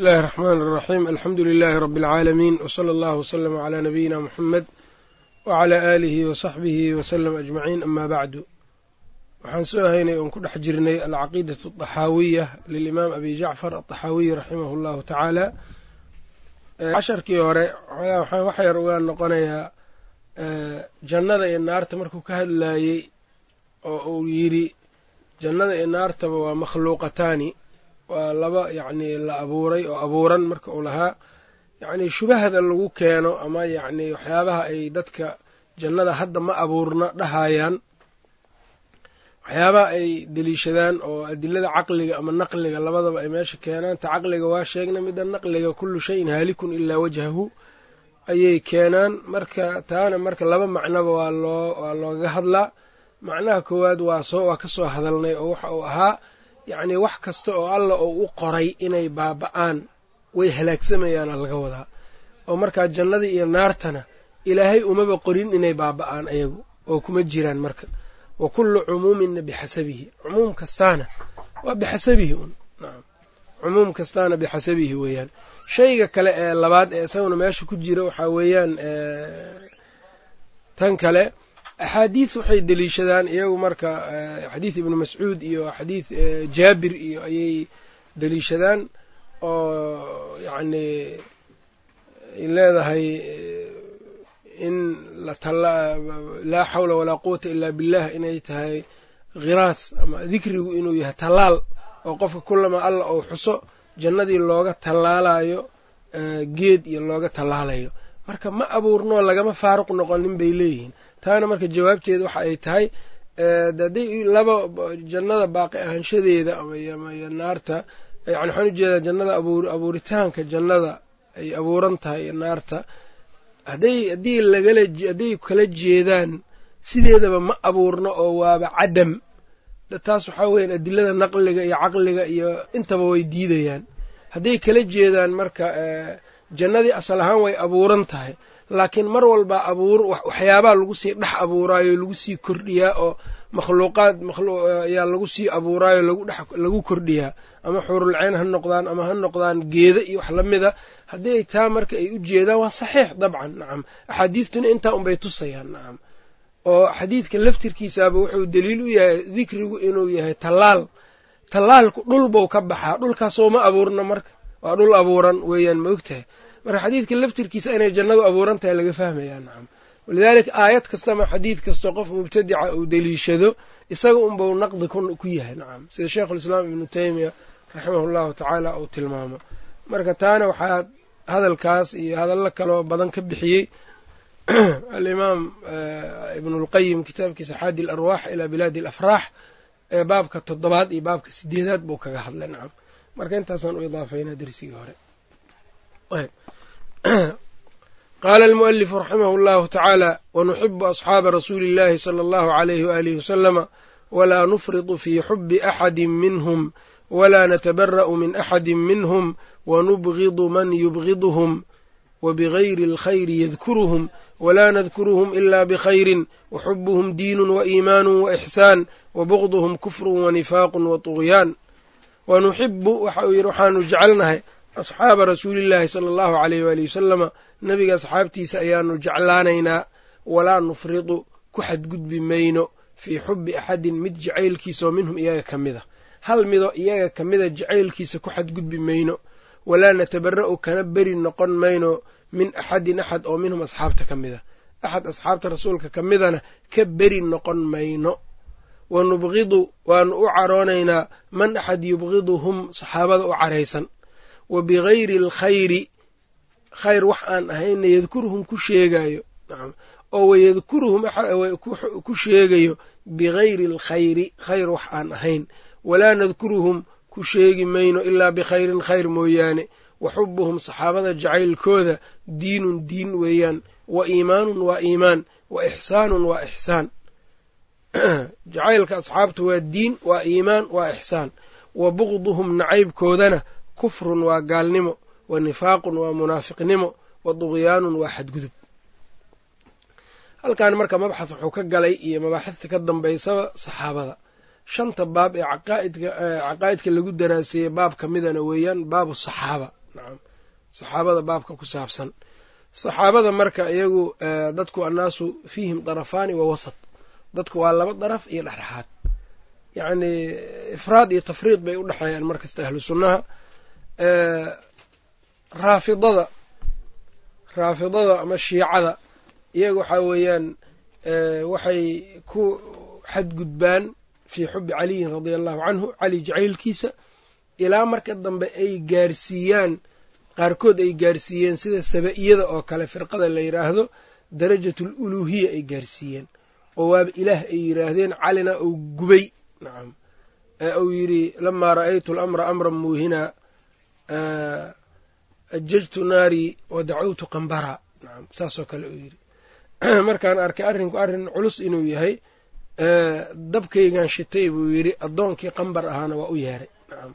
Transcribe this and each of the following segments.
bismillahi raxmaani raxiim alxamdu lilaahi rabbi alcaalamiin wsala allahu wslama calaa nabiyina muxamed wacalaa aalihi wasaxbihi wasalam ajmaciin amaa bacdu waxaan soo ahaynay oon ku dhex jirnay alcaqiidatu axaawiya lilimaam abi jacfar adaxaawiyi raximahu allahu tacaala casharkii hore waxaan wax yar uga noqonayaa jannada iyo naarta markuu ka hadlaayey oo uu yidhi jannada iyo naartaba waa makhluuqataani waa laba yacnii la abuuray oo abuuran marka uu lahaa. Yacnii shubahda lagu keeno ama yacnii waxyaabaha ay dadka jannada hadda ma abuurna dhahayaan. Waxyaabaha ay deliishadaan oo adilada caqliga ama naqliga labadaba ay meesha keenaan. Ta caqliga waa sheegnay midda naqliga kullu shayin haalikun ilaa wajhahu ayay keenaan. Marka taana marka laba macnoba waa loo waa looga hadlaa. Macnaha koowaad waa soo waa ka soo hadalnay oo waxa uu ahaa yacnii wax kasta oo alla uu u qoray inay baaba'aan way halaagsamayaana laga wadaa. oo markaa jannadii iyo naartana ilaahay umaba qorin inay baaba'aan ayagu oo kuma jiraan marka. wa kullu cumuuminna bixasabihi. Cumuum kastaana waa bixasabihi un. Nacam cumuum kastaana bixasabihi weeyaan. Shayga kale ee labaad ee isaguna meesha ku jira waxaa weeyaan tan kale axaadiis waxay deliishadaan iyagu marka xadiid ibnu mascuud iyo xadiid jaabir iyo ayay deliishadaan oo yacnii ay leedahay in laa xawla walaa quwata ilaa billah inay tahay khiraas ama dikrigu inuu yahay tallaal oo qofka kulama alla ou xuso jannadii looga tallaalayo geed iyo looga tallaalayo marka ma abuurnoo lagama faaruq noqonin bay leeyihiin taana marka jawaabteeda waxa ay tahay hadday laba jannada baaqi ahaanshadeeda naarta yani waxaan u jeedaa jannada abuuritaanka jannada ay abuuran tahay naarta hadday haddii lagala hadday kala jeedaan sideedaba ma abuurno oo waaba cadam. Taas waxaa weyan adilada naqliga iyo caqliga iyo intaba way diidayaan. Hadday kala jeedaan marka jannadii asal ahaan way abuuran tahay laakiin mar walba abuur waxyaabaa lagu sii dhex abuuraayo lagu sii kordhiyaa oo makhluuqaad ayaa lagu sii abuuraayo lagu kordhiyaa. Ama xuurulceyn ha noqdaan ama ha noqdaan geeda iyo wax lamida haddii ay taa marka ay u jeedaan waa saxiix dabcan nacam axaadiistuna intaa unbay tusayaan nacam oo xadiidka laftirkiisaaba wuxuu daliil u yahay dikrigu inuu yahay tallaal. Tallaalku dhul bou ka baxaa dhulkaasoo ma abuurna marka. Waa dhul abuuran weeyaan ma ogtahay marka xadiidka laftirkiisa inay jannadu abuuran tahay laga fahmayaa nacam. Walidaalika aayad kastama xadiid kastoo qof mubtadica uu deliishado isaga unbau naqdi ku yahay nacam. Sida sheikhulislaam ibnu teymiya raximah llahu tacaala uu tilmaamo. Marka taana waxaa hadalkaas iyo hadallo kaloo badan ka bixiyey alimaam ibnulqayim kitaabkiisa xaadi alarwaax ilaa bilaadi alafraax ee baabka toddobaad iyo baabka sideedaad buu kaga hadlay nacam. Marka intaasaan u idaafaynaa dersigii hore qaala almu'alifu raximahu allahu tacaala wanuxibu asxaaba rasuuli illahi sala allahu alayhi waalihi wasalama walaa nufridu fii xubi axadi minhum walaa natabara'u min axadi minhum wanubgidu man yubgiduhum wabigayri alkhayri yadkuruhum walaa nadkuruhum ila bikhayrin waxubuhum diinu waiimaanu waixsaan wabugduhum kufru wanifaaqu waطugyaan wanuxibu waxa uu yidhi waxaanu jecelnahay asxaaba rasuulillaahi sala allahu aleyh waali wasalama nebiga asxaabtiisa ayaanu jeclaanaynaa walaa nufridu ku xadgudbi mayno fii xubi axadin mid jacaylkiisaoo minhum iyaga ka mida. Hal mido iyaga ka mida jacaylkiisa ku xadgudbi mayno. Walaa natabara'u kana beri noqon mayno min axadin axad oo minhum asxaabta ka mida. Axad asxaabta rasuulka ka midana ka beri noqon mayno. Wa nubgidu waanu u caroonaynaa man axad yubgiduhum saxaabada u caraysan wa bigayri alkhayri khayr wax aan ahayna yadkuruhum ku sheegayo oo wayadkuruhum ku sheegayo bigayri alkhayri khayr wax aan ahayn. Walaa nadkuruhum ku sheegi mayno ilaa bikhayrin khayr mooyaane. Wa xubuhum saxaabada jacaylkooda diinun diin weeyaan. Wa iimaanun waa iimaan wa ixsaanun waa ixsaan. Jacaylka asxaabta waa diin waa iimaan waa ixsaan. Wa bugduhum nacaybkoodana kufrun waa gaalnimo wa nifaaqun waa munaafiqnimo wa duqyaanun waa xadgudub. Halkan marka mabxath wuxuu ka galay iyo mabaaxifta ka dambaysaba saxaabada. Shanta baab ee caqaa'idka lagu daraaseeyey baab ka midana weeyaan baabu saxaaba. Nacam saxaabada baabka ku saabsan. Saxaabada marka iyagu dadku annaasu fiihim darafaani wa wasat. Dadku waa laba daraf iyo dhexdhexaad. Yacni ifraad iyo tafriid bay u dhexeeyaan markasta ahlu sunnaha raafidada raafidada ama shiicada iyaga waxaa weeyaan waxay ku xadgudbaan fii xubi caliyin radia allahu canhu cali jacaylkiisa ilaa marka dambe ay gaarsiiyaan qaarkood ay gaarsiiyeen sida saba-iyada oo kale firqada la yidhaahdo darajatul uluuhiya ay gaarsiiyeen oo waaba ilaah ay yidhaahdeen calina uu gubay nacam ee uu yidhi lamaa ra'aytu alamra amran muuhina ajajtu naarii wa dacawtu qambara nacam saasoo kale uu yidhi markaan arkay arrinku arrin culus inuu yahay dabkaygan shitay buu yidhi addoonkii qambar ahaana waa u yeeray nacam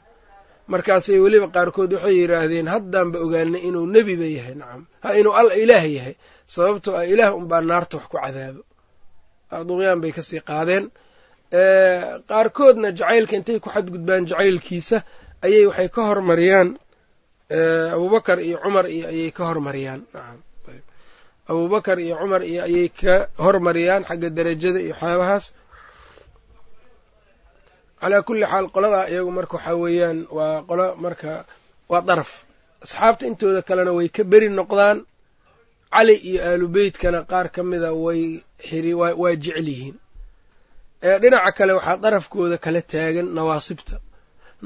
markaasay weliba qaarkood waxay yidhaahdeen haddaanba ogaanay inuu nebiba yahay nacam ha inuu alla ilaah yahay sababtoo ah ilaah unbaa naarta wax ku cadaabo duqyaan bay ka sii qaadeen qaarkoodna jacaylka intay ku xadgudbaan jacaylkiisa ayay waxay ka hormariyaan abubakar iyo cumar iyo ayay ka hormariyaan. Nacam abubakar iyo cumar iyo ayay ka hormariyaan xagga derajada iyo waxyaabahaas. Calaa kulli xaal qoladaa iyagu marka waxaa weeyaan waa qolo marka waa daraf. Asxaabta intooda kalena way ka beri noqdaan. Cali iyo aalu beytkana qaar ka mida way waa jecel yihiin. Dhinaca kale waxaa darafkooda kala taagan nawaasibta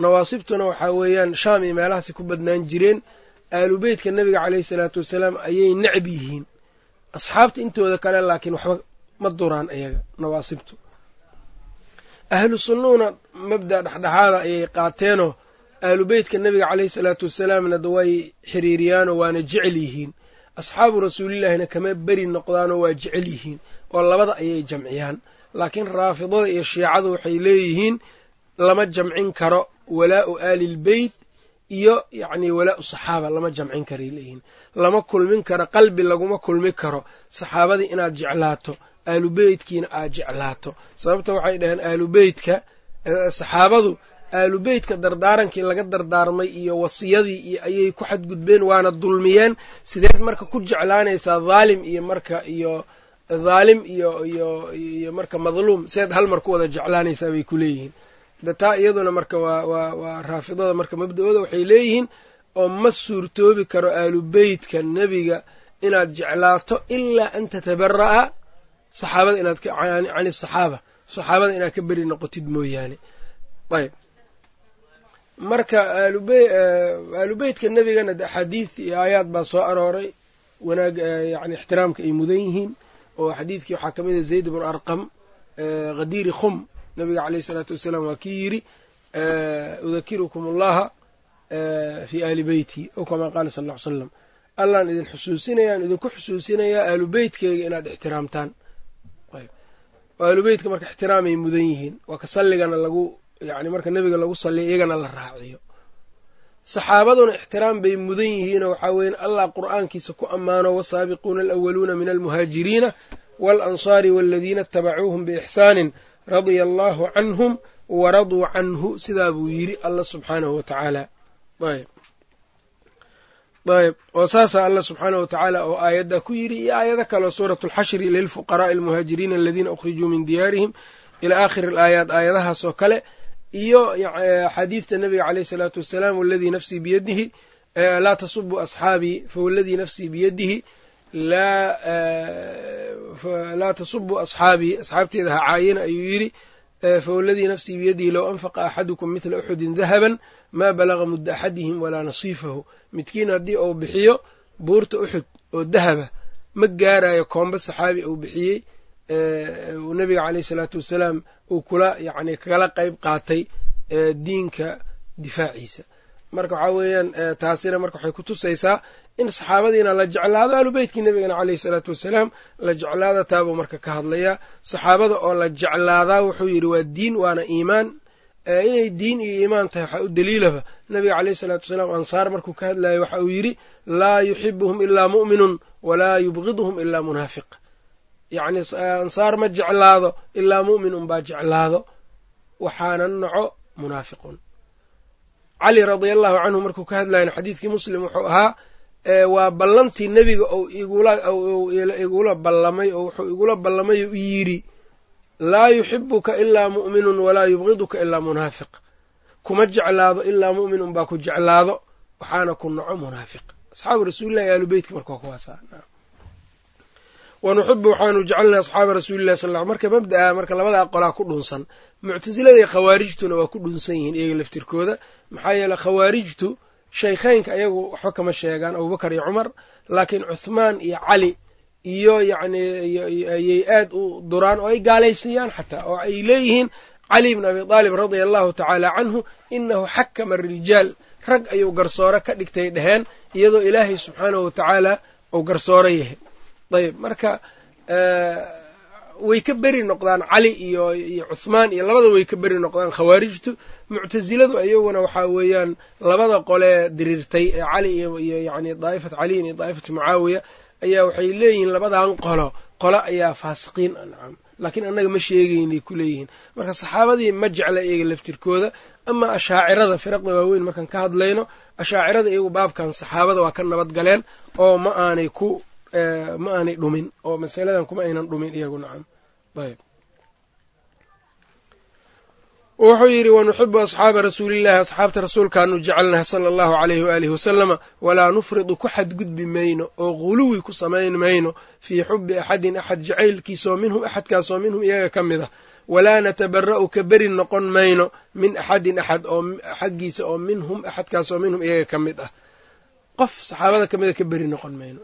nawaasibtuna waxaa weeyaan shaam iyo meelahaasi ku badnaan jireen aalu beytka nebiga caleyhi salaatu wasalaam ayay necab yihiin. Asxaabta intooda kale laakiin waxba ma duraan iyaga nawaasibtu. Ahlu sunnuhuna mabda dhexdhexaada ayay qaateenoo aalu beytka nebiga caleyhi salaatu wasalaamna way xiriiriyaanoo waana jecel yihiin. Asxaabu rasuulillaahina kama beri noqdaanoo waa jecel yihiin oo labada ayay jamciyaan. Laakiin raafidada iyo shiicadu waxay leeyihiin lama jamcin karo walaa'u aalilbeyt iyo yacni walaa'u saxaaba lama jamcin karay leeyihiin. Lama kulmin karo qalbi laguma kulmi karo. Saxaabadii inaad jeclaato aalubeytkiina aad jeclaato. Sababta waxay dhaheen aalubeytka saxaabadu aalubeytka dardaarankii laga dardaarmay iyo wasiyadii iyo ayay ku xadgudbeen waana dulmiyeen. Sideed marka ku jeclaanaysaa dhaalim iyo marka iyo dhaalim iyo iyo iyo marka madluum sideed hal mar ku wada jeclaanaysaa bay ku leeyihiin taa iyaduna marka waa raafidada marka mabda-ooda waxay leeyihiin oo ma suurtoobi karo aalubeytka nebiga inaad jeclaato ilaa an tatabara'a saxaabada inaad can asaxaaba saxaabada inaad ka beri noqotid mooyaane. Ayb. Marka aalubeytka nebigana de axaadiid iyo aayaad baa soo arooray wanaag yani ixtiraamka ay mudan yihiin oo xadiidkii waxaa ka mid a zayd bnu arqam khadiiri khum nabiga caleyh isalaatu wasalaam waa kii yidhi udakirukum allaha fii aali beyti ow kamaa qaala sal ll ly slam allaan idin xusuusinayaan idinku xusuusinayaa aalu beytkeyga inaad ixtiraamtaan. Aalubeytka marka ixtiraamay mudan yihiin waa ka salligana lagu yani marka nebiga lagu salliya iyagana la raaciyo. Saxaabaduna ixtiraam bay mudan yihiinoo waxaa weeye allah qur'aankiisa ku ammaano wasaabiquuna alawaluuna min almuhaajiriina waalansaari waladiina itabacuuhum biixsaanin radia allaahu canhum waraduu canhu sidaa buu yidhi allah subxaanahu wa tacaala. Ayb ayb oo saasaa allah subxaanahu watacaala oo aayadda ku yidhi iyo aayado kaleo suuratu alxashri lilfuqaraa'i almuhaajiriina aladiina ukhrijuu min diyaarihim ilaa aakhiri alaayaat aayadahaas oo kale iyo axaadiidta nabiga caleyh isalaatu wassalaam waladii nafsii biyadihi laa tasubuu asxaabii fawaladii nafsii biyadihi laa tasubuu asxaabii asxaabteeda ha caayina ayuu yidhi fawaladii nafsii biyadihi low anfaqa axadukum midla uxudin dahaban maa balaga mudda axadihim walaa nasiifahu. Midkiin haddii uu bixiyo buurta uxud oo dahaba ma gaarayo koomba saxaabi uu bixiyey nabiga caleyh isalaatu wassalaam uu kula yacni kala qeyb qaatay diinka difaaciisa marka waxaa weeyaan taasina marka waxay ku tusaysaa in saxaabadiina la jeclaado aalubeytkii nebigana caleyhi isalaatu wassalaam la jeclaada taabuu marka ka hadlayaa. Saxaabada oo la jeclaadaa wuxuu yidhi waa diin waana iimaan. Inay diin iyo iimaan tahay waxaa u daliilaba nabiga caleyhi isalaatu wasalaam ansaar markuu ka hadlayay waxa uu yidhi laa yuxibuhum ilaa mu'minun walaa yubgiduhum ilaa munaafiq. Yacni ansaar ma jeclaado ilaa mu'min unbaa jeclaado waxaana naco munaafiqun cali radia allahu canhu markuu ka hadlayna xadiidkii muslim wuxuu ahaa waa ballantii nebiga igula ballamay oo wuxuu igula ballamay u yidhi laa yuxibuka ilaa mu'minun walaa yubgiduka ilaa munaafiq. Kuma jeclaado ilaa mu'min unbaa ku jeclaado waxaana ku naco munaafiq. Asxaabu rasuulillahi aalu beytka marka waa kuwaasa wanuxibu waxaanu jecelnahay asxaaba rasuulillahi sal l marka mabda'a marka labadaa qolaa ku dhunsan muctasilada iyo khawaarijtuna waa ku dhunsan yihiin iyaga laftirkooda. Maxaa yeele khawaarijtu shaykheynka ayagu waxba kama sheegaan abubakar iyo cumar. Laakiin cuthmaan iyo cali iyo yacni ayay aad u duraan oo ay gaalaysiiyaan xataa oo ay leeyihiin cali bn abi aalib radia allahu tacaala canhu inahu xakama arijaal rag ayuu garsoore ka dhigtay dheheen iyadoo ilaahay subxaanahu watacaala uu garsoore yahay ayb marka way ka beri noqdaan cali iyo iyo cuthmaan iyo labada way ka beri noqdaan khawaarijtu. Muctasiladu iyaguna waxaa weeyaan labada qolee diriirtay ee cali iyo yani daa'ifat caliyin iyo daa'ifat mucaawiya. Ayaa waxay leeyihiin labadan qolo qolo ayaa faasiqiin ancam laakiin annaga ma sheegaynay ku leeyihiin. Marka saxaabadii ma jecla iyaga laftirkooda ama ashaacirada firaqda waaweyn markaan ka hadlayno ashaacirada iyagu baabkan saxaabada waa ka nabad galeen oo ma aanay ku ma aanay dhumin oo masaladan kuma aynan dhumin iyagu nacam. Ayb. Wuxuu yidhi wanuxibu asxaaba rasuulillahi asxaabta rasuulkaanu jecelnaha sala allahu alayhi waalihi wasalama walaa nufridu ku xadgudbi mayno oo guluwi ku samayn mayno fii xubi axadin axad jacaylkiisaoo minhum axadkaasoo minhum iyaga ka mid ah. Walaa natabara'u ka beri noqon mayno min axadin axad oo xaggiisa oo minhum axadkaasoo minhum iyaga ka mid ah. Qof saxaabada ka mida ka beri noqon mayno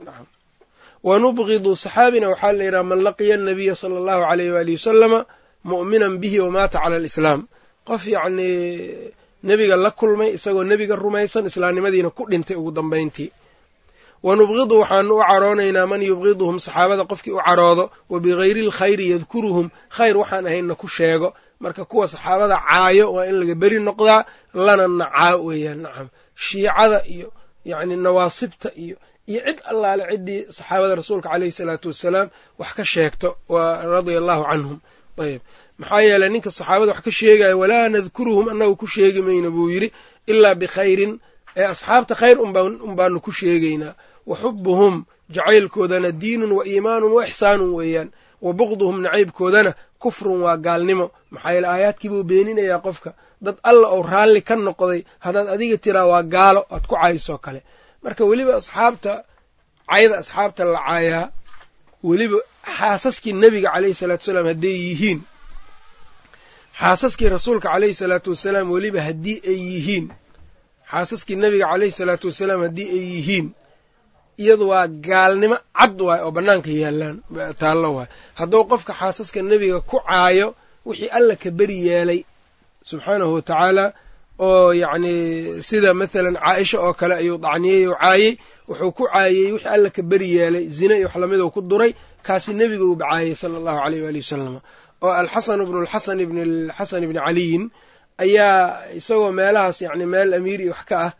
nacam wanubgidu saxaabina waxaa la yidhaha man laqiya anabiya sala allahu alayh waalihi wasalama mu'minan bihi wamaata cala alislaam. Qof yacnii nebiga la kulmay isagoo nebiga rumaysan islaamnimadiina ku dhintay ugu dambayntii. Wa nubgidu waxaanu u caroonaynaa man yubgiduhum saxaabada qofkii u caroodo wa bigayri alkhayri yadkuruhum khayr waxaan ahaynna ku sheego. Marka kuwa saxaabada caayo waa in laga beri noqdaa lana nacaa weeyaan nacam shiicada iyo yacni nawaasibta iyo iyo cid allaale ciddii saxaabada rasuulka caleyhi salaatu wassalaam wax ka sheegto waa allahu canhum. Ayb maxaa yeeley ninka saxaabada wax ka sheegaya walaa nadkuruhum annagu ku sheegi mayno buu yidhi ilaa bikhayrin ee asxaabta khayr unbaanu ku sheegaynaa. Wa xubuhum jacaylkoodana diinun wa iimaanun wa ixsaanun weeyaan. Wa bugduhum nacaybkoodana kufrun waa gaalnimo. Maxaa yeele aayaadkiibuu beeninayaa qofka. Dad alla oo raalli ka noqday haddaad adiga tiraa waa gaalo aad ku caysoo kale marka weliba asxaabta cayda asxaabta la caayaa weliba xaasaskii nebiga caleyhi salaatu wasalaam hadday yihiin xaasaskii rasuulka caleyhi salaatu wasalaam weliba haddii ay yihiin xaasaskii nebiga caleyhi salaatu wasalaam haddii ay yihiin iyadu waa gaalnimo cad waay oo bannaanka yaallaan taallo waay. Hadduu qofka xaasaska nebiga ku caayo wixii alla ka beri yeelay subxaanahu wa tacaala oo yacnii sida mathalan caaisha oo kale ayuu dacniyey oo caayey. Wuxuu ku caayey wixii alla ka beri yeelay zine iyo wax lamiduu ku duray. Kaasi nebiga uu bacaayey sala allahu aleyh waali wasalam oo alxasanu bnu lxasan ibn alxasan ibni caliyin. Ayaa isagoo meelahaas yacni meel amiir iyo wax ka ah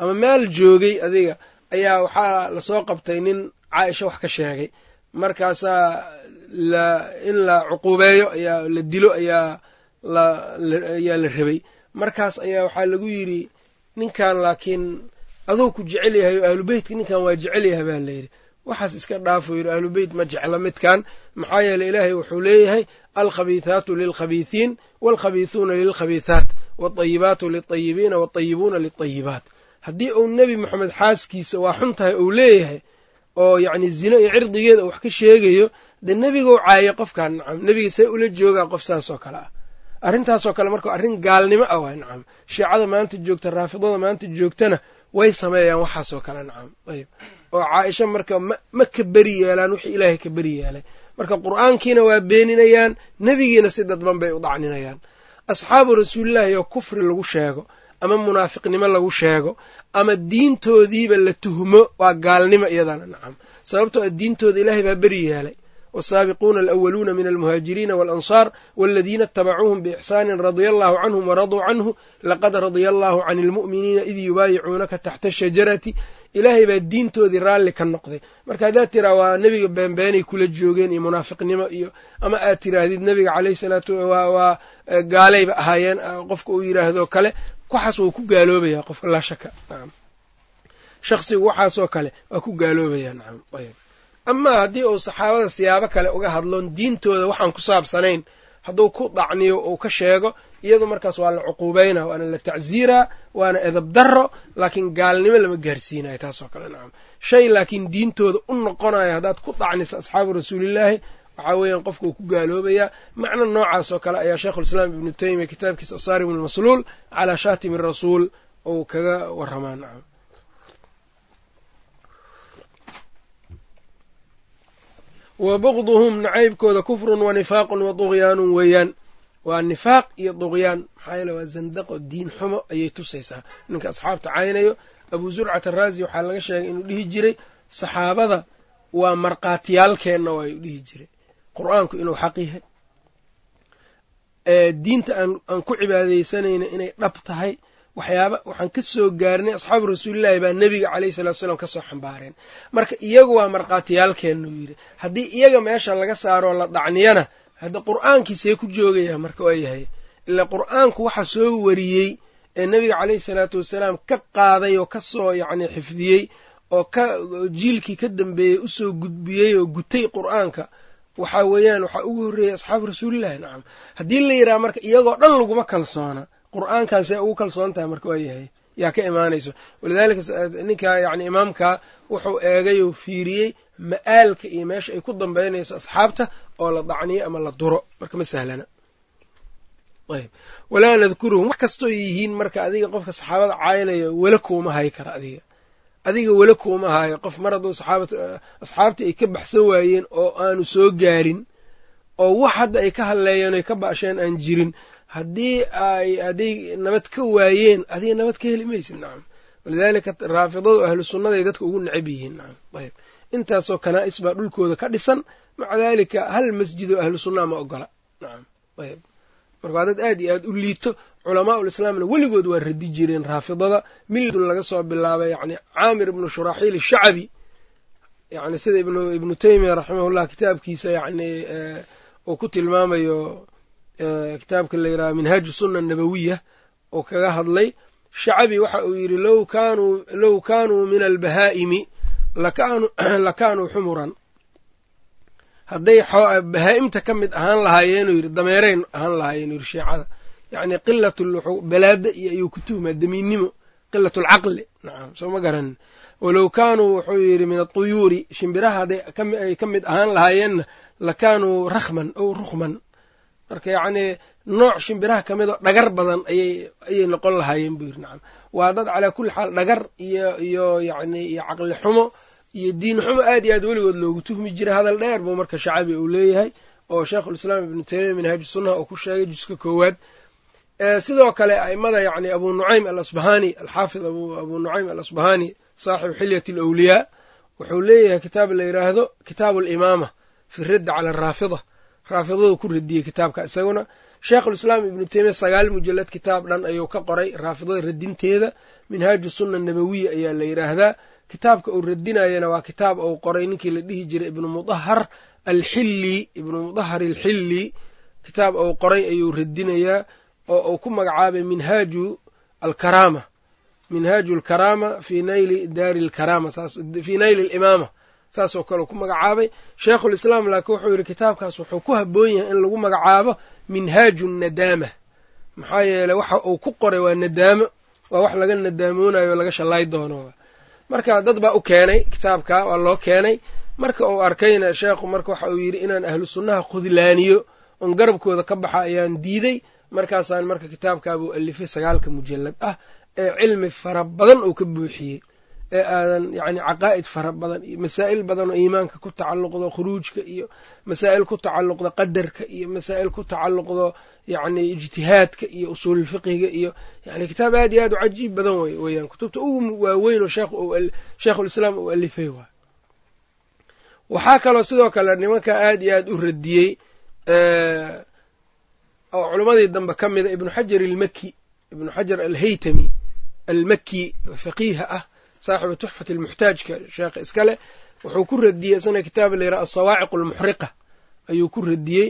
ama meel joogay adiga ayaa waxaa la soo qabtay nin caaisha wax ka sheegay. Markaasaa la in la cuquubeeyo ayaa la dilo ayaa ayaa la rabay markaas ayaa waxaa lagu yidhi ninkan laakiin aduu ku jecel yahay oo ahlubeytka ninkan waa jecel yahay baa layidhi waxaas iska dhaafuu yidhi ahlubeyt ma jecla midkan maxaa yeeley ilaahay wuxuu leeyahay alkhabiithaatu lilkhabiithiin waalkhabiithuuna lilkhabiithaat waatayibaatu liltayibiina waatayibuuna liltayibaat haddii uu nebi moxamed xaaskiisa waa xun tahay uu leeyahay oo yacni zino iyo cirdigeeda uu wax ka sheegayo dee nebigou caayay qofkan nacam nebiga see ula joogaa qof saas oo kale ah arrintaasoo kale marka arrin gaalnimo ah waay nacam. Shiicada maanta joogta raafidada maanta joogtana way sameeyaan waxaasoo kale nacam. Ayb oo caaisha marka ma ka beri yeelaan wixii ilaahay ka beri yeelay. Marka qur'aankiina waa beeninayaan nebigiina si dadban bay u dacninayaan asxaabu rasuulillaahi oo kufri lagu sheego ama munaafiqnimo lagu sheego ama diintoodiiba la tuhmo waa gaalnimo iyadana nacam. Sababtoo a diintooda ilaahay baa beri yeelay والsaabiquuna alأwaluuna min almuhaajiriina waاlanصاar wاladiina اtabacuuhum bإxsaani radia allahu canhum waraduu canhu laqad radia allahu can اlmu'miniina id yubaayicuunaka taxta الshajarati ilaahay baa diintoodii raalli ka noqday marka haddaad tiraa waa nebiga beenbeenay kula joogeen iyo munaafiqnimo iyo ama aad tiraahdid nebiga caleyh salaatu waa gaalayba ahaayeen qofka uu yidhaahdo kale waxaas wuu ku gaaloobaya qofka laa shaka nacam shaksigu waxaasoo kale waa ku gaaloobaya nacam ayb amaa haddii uu saxaabada siyaabo kale uga hadloon diintooda waxaan ku saabsanayn hadduu ku dacniyo uu ka sheego iyadu markaas waa la cuquubeynaa waana la tacsiiraa waana edab darro laakiin gaalnimo lama gaarsiinayo taasoo kale nacam. Shay laakiin diintooda u noqonayo haddaad ku dacniso asxaabu rasuulillaahi waxaa weeyaan qofka uu ku gaaloobayaa. Macno noocaas oo kale ayaa sheikhulislaam ibnu taymiya kitaabkiisa asaarim almasluul calaa shaatimi rasuul uu kaga waramaa nacam wa bugduhum nacaybkooda kufrun wa nifaaqun wa duqyaanun weeyaan. Waa nifaaq iyo duqyaan maxaa yeele waa zandaqo diin xumo ayay tusaysaa. Ninka asxaabta caynayo abuu zurcat araazi waxaa laga sheegay inuu dhihi jiray saxaabada waa markhaatiyaalkeenna waa u dhihi jiray. Qur'aanku inuu xaq yahay. Diinta aan ku cibaadaysanayna inay dhab tahay waxyaaba waxaan ka soo gaarnay asxaabu rasuulillaahi baa nebiga caleyhi salatu salaam ka soo xambaareen. Marka iyagu waa markhaatiyaalkeennu yidhi haddii iyaga meesha laga saaroo la dacniyana hadda qur'aankiisee ku joogaya marka waa yahay ilaa qur'aanku waxa soo wariyey ee nebiga caleyhi salaatu wasalaam ka qaaday oo ka soo yacni xifdiyey oo ka jiilkii ka dambeeyey u soo gudbiyey oo gutay qur'aanka. Waxaa weeyaan waxaa ugu horreeyey asxaabu rasuulillahi nacam haddii la yidhaha marka iyagoo dhan laguma kalsoona qur'aankaasee ugu kalsoon tahay marka waa yahay. Yaa ka imaanayso. Walidaalika ninka yacni imaamka wuxuu eegay oo fiiriyey ma'aalka iyo meesha ay ku dambaynayso asxaabta oo la dacniyo ama la duro. Marka ma sahlana. Ayb walaa nadkuruhum wax kastoo yihiin marka adiga qofka saxaabada caaynayo wela kuuma hay kara adiga. Adiga wela kuuma hayo. Qof mar hadduu asxaabtii ay ka baxsan waayeen oo aanu soo gaarin oo wax hadda ay ka hadleeyeen oy ka ba'sheen aan jirin haddii ay hadday nabad ka waayeen adiga nabad ka heli maysid nacam walidaalika raafidadu ahlu sunnaday dadka ugu necab yihiin nacam ayb intaasoo kanaa'is baa dhulkooda ka dhisan maca daalika hal masjidoo ahlu sunnaa ma ogola nacam ayb marka waa dad aad iyo aad u liito culamaa'ul islaamna weligood waa radi jireen raafidada. Miladun laga soo bilaabay yacni caamir ibnu shuraaxiil shacabi yani sida ibnu taymiya raximahullah kitaabkiisa yacni uu ku tilmaamayo kitaabka la yidhaha minhaaju sunna nabawiya oo kaga hadlay shacabi waxa uu yidhi low kaanuu min albahaa'imi lakaanuu xumuran. Hadday bahaa'imta ka mid ahaan lahaayeenuu yidhi dameereyn ahaan lahaayeen yidhi shiicada. Yacni qilatul wuxuu balaada iyo ayuu ku tuhmaa damiinnimo qilatulcaqli nacam soo ma garanin walow kaanuu wuxuu yidhi min atuyuuri shimbiraha hadday ay ka mid ahaan lahaayeenna lakaanuu rakhman ow rukhman marka yacnii nooc shimbiraha ka mid oo dhagar badan ayay noqon lahaayeen buu yidhi nacam. Waa dad calaa kulli xaal dhagar iyo iyo yacni iyo caqli xumo iyo diin xumo aad iyo aad weligood loogu tuhmi jiray hadal dheer buu marka shacabi uu leeyahay oo sheikhulislaam ibnu taymiya minhaaju sunnaha uu ku sheegay juska koowaad. Sidoo kale a'immada yacni abu nucaym alasbahani alxaafid abu nucaym alasbahani saaxibu xilyati alawliyaa wuxuu leeyahay kitaab la yidhaahdo kitaabu alimaama fi raddi cala araafida raafidadu ku radiyey kitaabka. Isaguna sheikhulislaam ibnu taymiya sagaal mujalad kitaab dhan ayuu ka qoray raafidada radinteeda. Minhaaju sunna nabawiya ayaa la yidhaahdaa kitaabka uu radinayana waa kitaab uu qoray ninkii la dhihi jiray ibnu mudahar alxilli ibnu mudahar alxilli kitaab uu qoray ayuu radinayaa oo uu ku magacaabay minhaaju alkaraama. Minhaaju alkaraama fii nayli daari alkaraama fii nayli alimaama saasoo kale ku magacaabay. Sheikhulislaam laakiin wuxuu yidhi kitaabkaas wuxuu ku habboon yahay in lagu magacaabo minhaaju nadaama. Maxaa yeeley waxa uu ku qoray waa nadaamo waa wax laga nadaamonayo o laga shallaay doono. Marka dad baa u keenay kitaabka waa loo keenay. Marka uu arkayna sheekhu marka waxa uu yidhi inaan ahlu sunnaha khudlaaniyo oon garabkooda ka baxa ayaan diiday. Markaasaan marka kitaabkaabuu alifay sagaalka mujallad ah ee cilmi fara badan uu ka buuxiyey ee aadan yacni caqaa'id fara badan iyo masaa'il badan oo iimaanka ku tacalluqdo khuruujka iyo masaa'il ku tacalluqdo qadarka iyo masaa'il ku tacalluqdo yacni ijtihaadka iyo usuululfiqiga iyo yani kitaab aad iyo aad u cajiib badan wey kutubta ugu waaweyn oo sheekhulislaam uu alifay waay waxaa kaloo sidoo kale nimanka aad iyo aad u radiyey oo culammadii dambe ka mida ibnu xajar almaki ibnu xajar alhaytami almaki faqiiha ah saaxibu tuxfati almuxtaajka sheekha iskale wuxuu ku radiyey isna kitaab la yidhaha asawaaciq almuxriqa ayuu ku radiyey.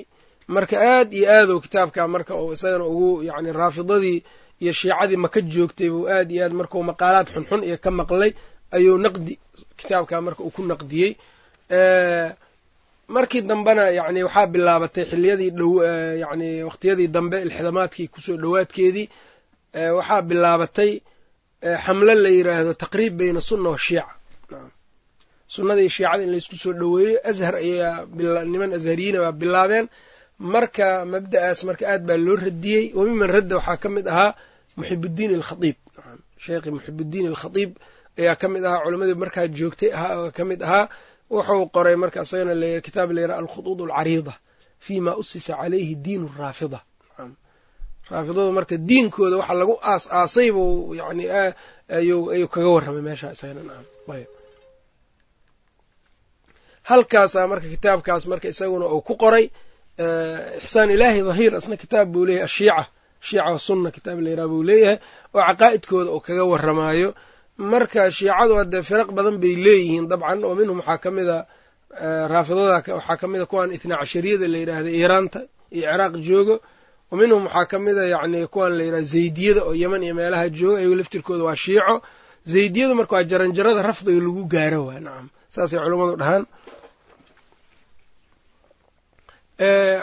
Marka aad iyo aadou kitaabka marka isagana ugu yacni raafidadii iyo shiicadii maka joogtay buu aad iyo aad markuu maqaalaad xunxun iyo ka maqlay ayuu naqdi kitaabkaa marka uu ku naqdiyey. Markii dambena yani waxaa bilaabatay xiliyadii yani waqtiyadii dambe ilxidamaadkii ku soo dhowaadkeedii waxaa bilaabatay xamlo la yiraahdo taqriib bayna sunna wa shiica. Sunnadii shiicada in laysku soo dhoweeyo ashar ayaa niman ashariyiina baa bilaabeen. Marka mabda'aas marka aad baa loo radiyey. Wamiman radda waxaa ka mid ahaa muxibuddiin alkhaiib sheekhi muxibuddiin alkhatiib ayaa ka mid ahaa culamadii markaa joogtay ka mid ahaa. Wuxuu qoray marka isagana kitaab layidhaha alkhuduud alcariida fi ma usisa calayhi diin raafida raafidadu marka diinkooda waxa lagu aas aasay buu yani ayuu kaga warramay meesha isagana naam. Ayb halkaasaa marka kitaabkaas marka isaguna uu ku qoray ixsaan ilaahi dhahiir asna kitaab buu leeyahay ashiica shiica wasunna kitaab layidhaha buu leeyahay oo caqaa'idkooda uu kaga warramaayo. Marka shiicadu haddee firaq badan bay leeyihiin dabcan oo minhum waxaa ka mida raafidada waxaa ka mida kuwan itnaa cashariyada la yidhaahda iiraanta iyo ciraaq joogo wa waxaa ka mida yacni kuwan la yidhahda zaydiyada oo yeman iyo meelaha jooga ayago laftirkooda waa shiico. Zaydiyadu marka waa jaranjarada rafdiga lagu gaaro waa nacam saasay culammadu dhahaan.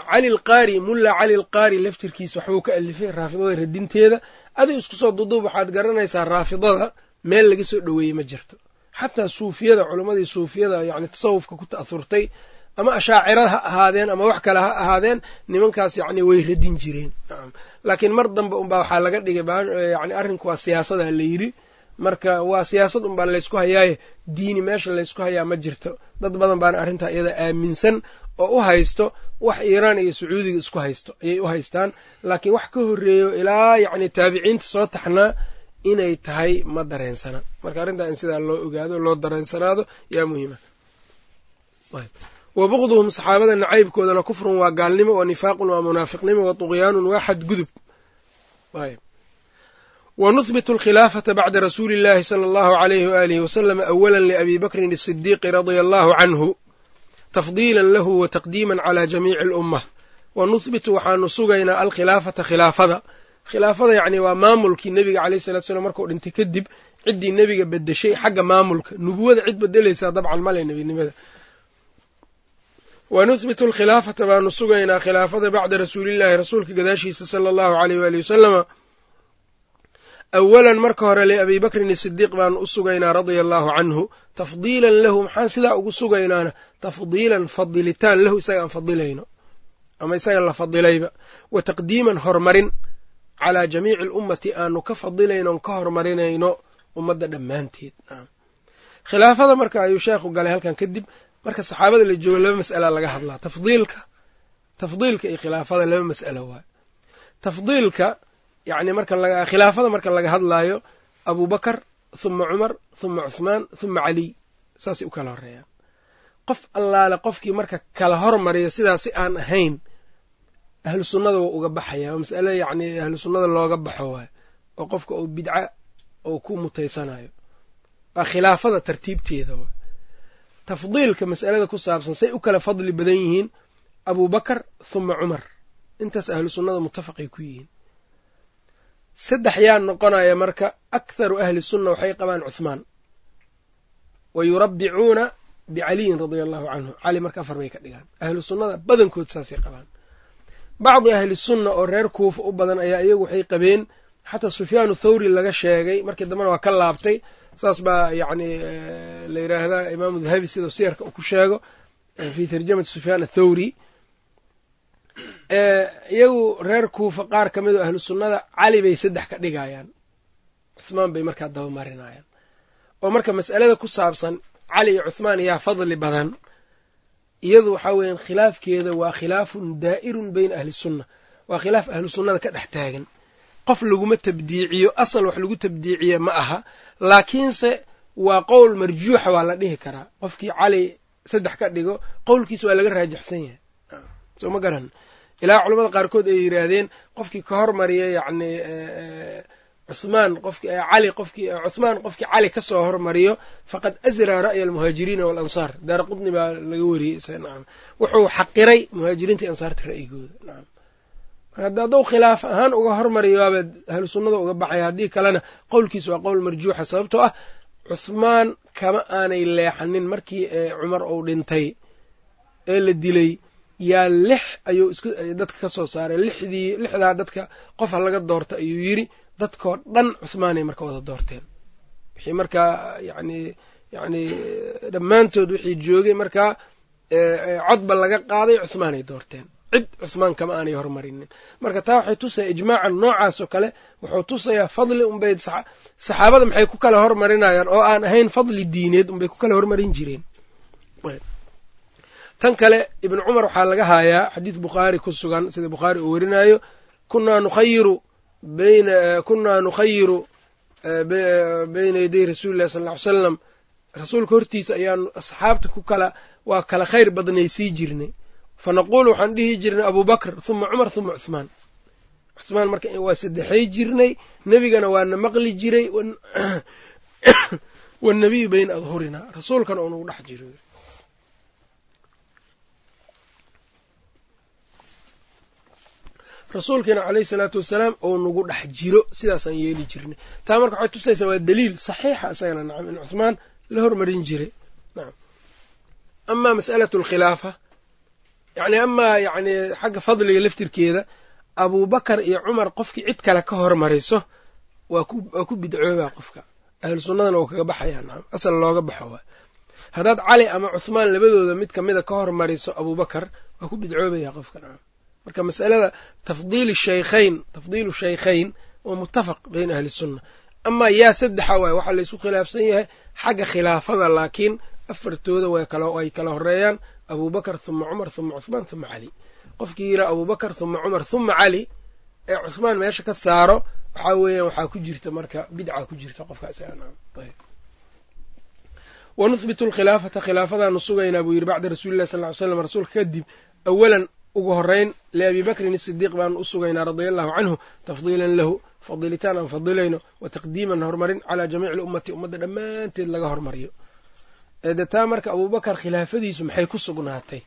Cali lqaari mulla cali lqaari laftirkiisa waxbuu ka alifay raafidada radinteeda. Adig isku soo duduub waxaad garanaysaa raafidada meel laga soo dhoweeyey ma jirto. Xataa suufiyada culammadii suufiyada yani tasawufka ku ta'asurtay ama ashaacirada ha ahaadeen ama wax kale ha ahaadeen nimankaas yacni way radin jireen. Laakiin mar dambe unbaa waxaa laga dhigay yani arrinku waa siyaasada la yidhi. Marka waa siyaasad unbaa laysku hayaaye diini meesha laysku hayaa ma jirto. Dad badan baana arrintaa iyada aaminsan oo u haysto wax iiraan iyo sacuudiga isku haysto ayay u haystaan. Laakiin wax ka horreeyo ilaa yacni taabiciinta soo taxnaa inay tahay ma dareensana. Marka arrintaa in sidaa loo ogaado loo dareensanaado yaa muhiima wa bukduhum saxaabada nacaybkoodana kufrun waa gaalnimo wa nifaaqun waa munaafiqnimo wa tuqyaanun waa xadgudub. Wa nuhbitu alkhilaafata bacda rasuuli illahi sala allahu alayhi waalihi wasalama awalan liabi bakrin asidiiqi radia allahu canhu tafdiilan lahu wa taqdiiman cala jamiici alummah. Wa nuhbitu waxaanu sugaynaa alkhilaafata khilaafada. Khilaafada yacni waa maamulkii nebiga alayh salatu slam markuu dhintay kadib ciddii nebiga bedeshay xagga maamulka. Nubuwada cid bedelaysaa dabcan male nebinimada wa nuhbitu alkhilaafata baanu sugaynaa khilaafada bacda rasuulillahi rasuulka gadaashiisa sala allahu aleyh waali wasalama awalan marka hore liabi bakrin isidiiq baanu u sugaynaa radia allahu canhu. Tafdiilan lahu maxaan sidaa ugu sugaynaana? Tafdiilan fadilitaan lahu isaga aan fadilayno ama isaga la fadilayba wa taqdiiman horumarin calaa jamiici alummati aanu ka fadilayno ka horumarinayno ummadda dhammaanteed. Khilaafada marka ayuu sheekhu galay halkan kadib marka saxaabada la joogo laba mas'ala laga hadlaa. Tafdiilka tafdiilka iyo khilaafada laba mas'alo waayo tafdiilka yacni marka khilaafada marka laga hadlaayo abubakar huma cumar huma cuhmaan huma caliy saasay u kala horeeyaan qof allaale qofkii marka kala hormariyo sidaas si aan ahayn ahlu sunnada waa uga baxaya. Waa mas'ale yacni ahlu looga baxo waayo oo qofka uu bidca oo ku mutaysanayo. Waa khilaafada tartiibteeda waay tafdiilka mas'alada ku saabsan say u kala fadli badan yihiin abubakar huma cumar intaas ahlu sunnada muttafaqay ku yihiin. Saddex yaa noqonaya marka akharu ahli sunna waxay qabaan cuhmaan wa yurabbicuuna bicaliyin radia allahu canhu cali marka afar bay ka dhigaan. Ahlu sunnada badankood saasay qabaan. Bacdi ahli sunna oo reer kuufa u badan ayaa iyagu waxay qabeen. Xataa sufyaanu thawri laga sheegay markii dambena waa ka laabtay saas baa yacni la yidhaahdaa imaamu dahabi sidau siyarka uu ku sheego fii tarjamati sufyaan athawri iyagu reer kuufa qaar ka mid oo ahlu sunnada cali bay saddex ka dhigayaan. Cuhmaan bay markaa dabamarinayaan oo marka mas'alada ku saabsan cali iyo cuhmaan yaa fadli badan. Iyadu waxaa weeyaan khilaafkeeda waa khilaafun daa'irun bayna ahli sunna. Waa khilaaf ahlu sunnada ka dhex taagan qof laguma tabdiiciyo asal wax lagu tabdiiciye ma aha. Laakiinse waa qowl marjuuxa waa la dhihi karaa. Qofkii cali saddex ka dhigo qowlkiisa waa laga raajixsan yahay. Soo ma garan? Ilaa culamada qaarkood ay yidhaahdeen qofkii ka hormariya yacni cuhmaan qofki cali qofkii cuhmaan qofkii cali ka soo hormariyo faqad asraa ra'ya almuhaajiriina waalansaar daara qudni baa laga wariyey wuxuu xaqiray muhaajiriinta iyo ansaarta ra'yigooda hadda hadduu khilaaf ahaan uga hormariyo waaba ahlu sunnada uga baxaya haddii kalena qowlkiis waa qowl marjuuxa sababtoo ah cuhmaan kama aanay leexanin markii cumar uu dhintay ee la dilay. Yaa lix ayuu iska dadka ka soo saaray. Lixdii lixdaa dadka qofa laga doorta ayuu yidri dadkoo dhan cuhmaanay marka wada doorteen. Wixii markaa yacni yacni dhammaantood wixii joogay markaa codba laga qaaday cuhmaanay doorteen cid cusmaan kama aanay hormarinin marka taa waxay tusaya ijmaacan noocaas oo kale wuxuu tusayaa fadli unbay saxaabada maxay ku kala hormarinayaan oo aan ahayn fadli diineed unbay ku kala hormarin jireen. Tan kale ibnu cumar waxaa laga haayaa xadiis bukhaari ku sugan sida bukhaari uu werinayo kunaa nukhayiru kunaa nukhayiru bayna yaday rasuuli llahi sal ly salam rasuulka hortiisa ayaanu asxaabta ku kala waa kala khayr badnaysii jirnay fanaquulu waxaan dhihi jirnay abubakr huma cumar huma cuhmaan cuhmaan marka waa saddexay jirnay nebigana waana maqli jiray wanabiyu bayna adhurinaa rasuulkana oo nagu dhex jiro rasuulkiina caleyhi salaatu wasalaam oo nagu dhex jiro sidaasaan yeeli jirnay taa marka waxay tusaysaa waa daliil saxiixa isagana nacam in cuhmaan la hormarin jiray nacam amaa mas'alatu alkhilaafa yacni amaa yacni xagga fadliga laftirkeeda abuubakar iyo cumar qofkii cid kale ka hormariso waa waa ku bidcoobaa qofka. Ahlu sunnadana wuu kaga baxayaa asal looga baxo waa. Haddaad cali ama cuhmaan labadooda mid kamida ka hormariso abuubakar waa ku bidcoobayaa qofka nacam marka masalada tafdiili shaykhayn tafdiilu shaykhayn waa muttafaq bayna ahli sunna. Amaa yaa saddexa waay waxaa laysku khilaafsan yahay xagga khilaafada laakiin afartooda way kala horeeyaan abubakar huma cumar huma cuhmaan huma cali qofkii yiraa abubakar huma cumar huma cali ee cuhmaan meesha ka saaro waxaa weeyaan waxaa ku jirta marka bidca ku jirta qofkaas wa nuhbitu alkhilaafata khilaafadaanu sugaynaa buu yidhi bacda rasuuli llahi sal ly slam rasuulka kadib awalan ugu horeyn liabi bakrin isidiiq baanu u sugaynaa radia allahu canhu tafdiilan lahu fadilitaan aan fadilayno wa taqdiiman horumarin calaa jamiici lummati ummadda dhammaanteed laga hormariyo de taa marka abuubakar khilaafadiisu maxay ku sugnaatay?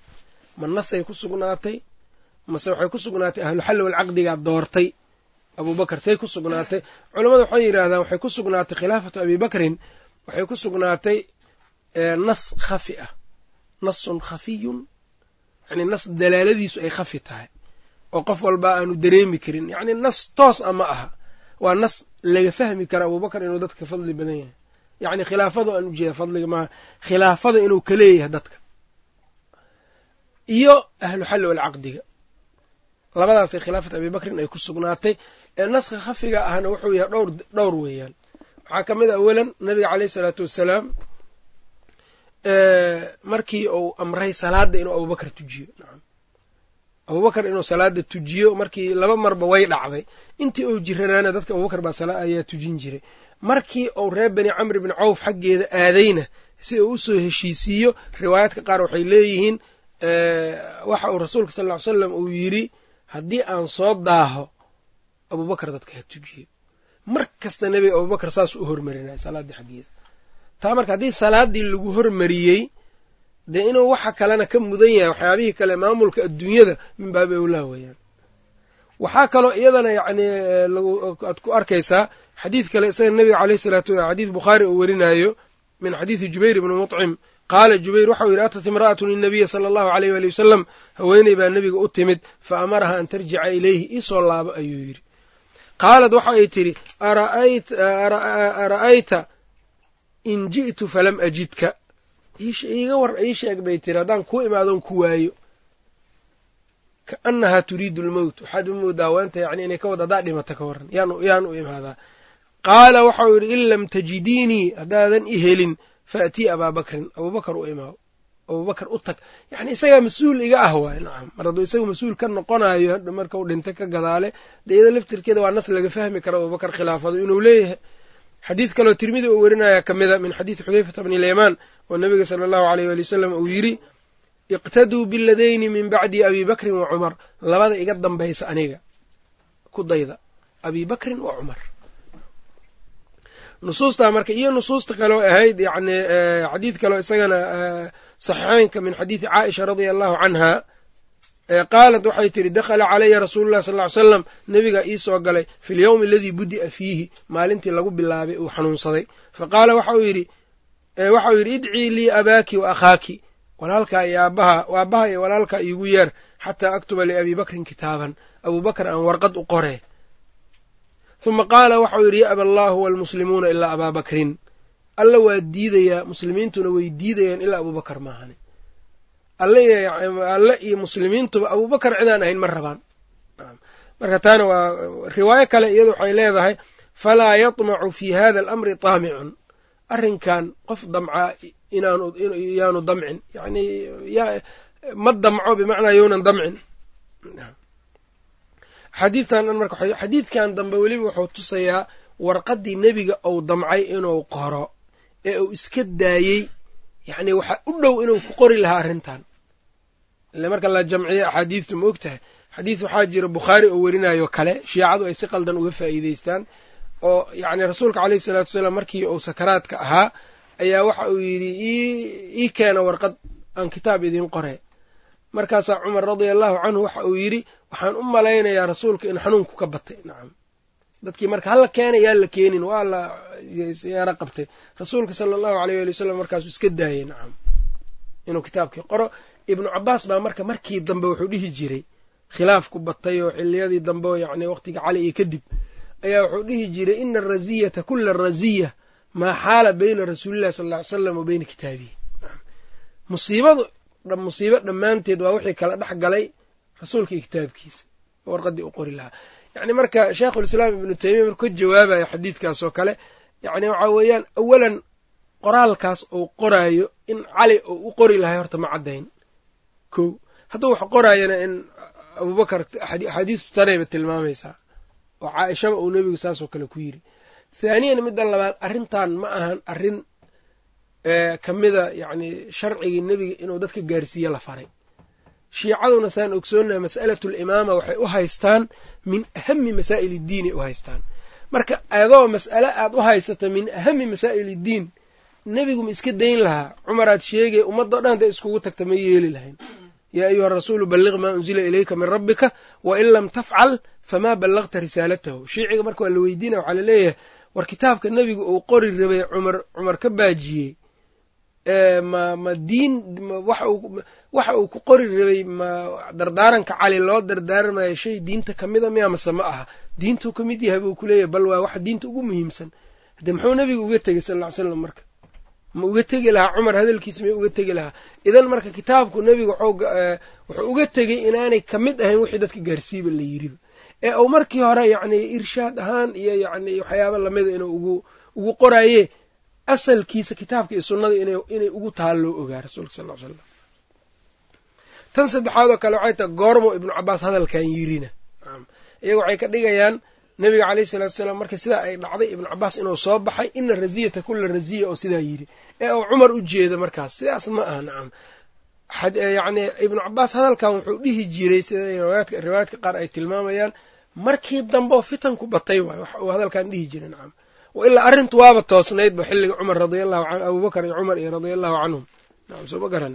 Ma nasay ku sugnaatay? Mase waxay ku sugnaatay ahluxalli walcaqdigaa doortay? Abuubakar say ku sugnaatay. Culammada waxay yidhaahdaan waxay ku sugnaatay khilaafatu abi bakrin waxay ku sugnaatay nas khafi ah. Nasun khafiyun yacni nas dalaaladiisu ay khafi tahay. Oo qof walba aanu dareemi karin. Yacni nas toos a ma aha. Waa nas laga fahmi kara abuubakar inuu dadka ka fadli badan yahay yacni khilaafadu aan ujeeda fadliga maaha khilaafada inuu ka leeyahay dadka. Iyo ahlu xalli walcaqdiga labadaasay khilaafata abi bakrin ay ku sugnaatay. Ee naska khafiga ahna wuxuu yahay dhowr dhowr weeyaan. Waxaa ka mid a awalan nabiga caleyhi isalaatu wassalaam markii uu amray salaada inuu abubakar tujiyo. Nacam abubakar inuu salaada tujiyo markii laba marba way dhacday. Intii uu jiranaana dadka abubakar baa sala ayaa tujin jiray markii uu reer bani camr bni cawf xaggeeda aadayna si uu u soo heshiisiiyo riwaayaadka qaar waxay leeyihiin waxa uu rasuulka sal ly slam uu yidhi haddii aan soo daaho abubakar dadka ha tujiyo. Mar kasta nebiga abubakar saasuu u hormarinaya salaaddii xaggeeda. Taa marka haddii salaaddii lagu hormariyey dee inuu waxa kalena ka mudan yahay waxyaabihii kale maamulka adduunyada min baabi owlaa weeyaan waxaa kaloo iyadana yacni aad ku arkaysaa xadiid kale isaga nebiga caleyhi salaatu wa xadiid bukhaari uu werinayo min xadiidi jubayr ibni muطcim qaala jubayr waxau yidhi atat imra'atun inabiya sala allahu aleyh waali wasalam haweeney baa nebiga u timid fa amaraha an tarjica ilayhi iisoo laabo ayuu yidhi. Qaalad waxa ay tidhi ara'ayta in ji'tu falam ajidka. Iiga war ii sheeg bay tiri haddaan kuu imaadoon ku waayo. Kaannahaa turiidu lmowt waxaad u moodaa weenta yani inay ka wad haddaa dhimata ka warran. Yaan u imaadaa qaala waxau yidhi in lam tajidiinii haddaadan i helin faatii abaa bakrin. Abuubakar u imaaw abuubakar u tag. Yani isagaa mas'uul iga ah waay nacam. Mar hadduu isaga mas'uul ka noqonayo marka u dhintay ka gadaale dee iyada laftirkeeda waa nas laga fahmi kara abubakar khilaafadu inuu leeyahay. Xadiid kaloo tirmidi uu werinaya ka mida min xadiidi xudayfata bni lyamaan oo nebiga sala allahu aleyh waali wasalam uu yidhi iqtaduu biladayni min bacdi abi bakrin wa cumar. Labada iga dambaysa aniga ku dayda. Abi wa cumar nusuustaa marka iyo nusuusta kaloo ahayd yani xadiid kaloo isagana saxiixeynka min xadiidi caaisha radia allahu canha qaalat waxay tidhi dakhala calaya rasuulu llahi sal ly slam nebigaa ii soo galay fi lyowmi aladii budi'a fiihi. Maalintii lagu bilaabay uu xanuunsaday. Fa qaala waxauu yidhi waxa uu yidhi idcii lii abaaki wa akhaaki. Walaalkaa iyo aabbaha aabbaha iyo walaalkaa iigu yeer xataa aktuba liabii bakrin kitaaban. Abuu bakr aan warqad u qoree huma qaala waxauu yidhi yaaba allaahu waalmuslimuuna ilaa abaa bakrin alla waa diidayaa muslimiintuna way diidayaan ilaa abuubakar maahani alle iyo muslimiintuba abuubakar cidaan ahayn ma rabaan marka taana waa riwaayo kale iyadu waxay leedahay falaa yatmacu fi hada alamri taamicun arrinkan qof damcaa inaanu damcin yani ma damco bimacnaa younan damcin xadiidkan marka xadiidkan dambe weliba wuxuu tusayaa warqaddii nebiga uu damcay inuu qoro ee uu iska daayey yacni waxaa u dhow inuu ku qori lahaa arrintan. Ile marka la jamciyo axaadiidtu ma og tahay xadiid waxaa jira bukhaari oo werinayo kale shiicadu ay si qaldan uga faa'iideystaan oo yacni rasuulka caleyhi isalaatu wasalaam markii uu sakaraadka ahaa ayaa waxa uu yidhi ii keena warqad aan kitaab idiin qore. Markaasaa cumar radia allahu canhu waxa uu yidhi waxaan u malaynayaa rasuulka in xanuunku ka batay. Nacam dadkii marka hala keena yaa la keenin waa la yaaro qabtay. Rasuulka sala allahu aleyh waali wasalam markaasuu iska daayey nacam inuu kitaabkii qoro ibnu cabaas baa marka markii dambe wuxuu dhihi jiray khilaafku batay oo xiliyadii dambe oo yacni waqtiga cali iyo kadib ayaa wuxuu dhihi jiray ina araziyata kula raziya maa xaala bayna rasuulillahi sal lla ly salam wa beyna kitaabihi. Musiibadu musiibo dhammaanteed waa wixii kala dhex galay rasuulka kitaabkiisa warqaddii u qori lahaa. Yacni marka sheikhulislaam ibnu taymiya markuu ka jawaabayo xadiidkaas oo kale yacni waxaa weeyaan awalan qoraalkaas uu qoraayo in cali uu u qori lahay horta ma caddayn. Kow hadduu wax qoraayana in abuubakar axaadiistu tanayba tilmaamaysaa oo caaishaba uu nebigu saasoo kale ku yidhi. Thaaniyan midda labaad arrintan ma ahan arrin ka mida yacni sharcigii nebiga inuu dadka gaarsiiye la faray shiicaduna saan ogsoonaha mas'alatu alimaama waxay u haystaan min ahami masaa'il iddiinay u haystaan. Marka adoo mas'ale aad u haysato min ahami masaa'il iddiin nebigu ma iska dayn lahaa. Cumaraad sheegay ummaddo dhan hadday iskugu tagta ma yeeli lahayn. Yaa ayuha rasuulu balliq maa unzila ilayka min rabbika wa in lam tafcal famaa ballaqta risaalatahu. Shiiciga marka waa la weydiinaya waxaa la leeyahay war kitaabka nebigu uu qori rabay cumar cumar ka baajiyey ma ma diin waxa uu ku qori rabay ma dardaaranka cali loo dardaarmayo shay diinta ka mida miya mase ma aha. Diintuu ka mid yahay buu kuleeyahay bal waa waxa diinta ugu muhiimsan. Haddee muxuu nebigu uga tegey sal ll ly slam marka? Ma uga tegi lahaa cumar hadalkiisa may uga tegi lahaa? Idan marka kitaabku nebigu wuxuu uga tegey inaanay ka mid ahayn wixii dadka gaarsiiba la yiriba ee uu markii hore yacni irshaad ahaan iyo yacni waxyaaba lamida inuu ugu ugu qoraaye asalkiisa kitaabka iyo sunnada inay ugu taalloo ogaa rasuulka sal slam tan saddexaad oo kale waxay tahay goormo ibnu cabaas hadalkan yirina. Iyaga waxay ka dhigayaan nebiga caleyhi salatu salaam marka sidaa ay dhacday ibnu cabaas inuu soo baxay ina raziyata kula raziya oo sidaa yidhi ee uu cumar u jeeda markaas sidaas ma aha nacam yacni ibnu cabaas hadalkan wuxuu dhihi jiray sida riwaayaadka qaar ay tilmaamayaan markii dambe fitanku batay waay wax uu hadalkan dhihi jiray nacam ilaa arrintu waaba toosnaydba xilliga cumar radiallahu an abubakar iyo cumar iyo radia allahu canhum nacam soo garan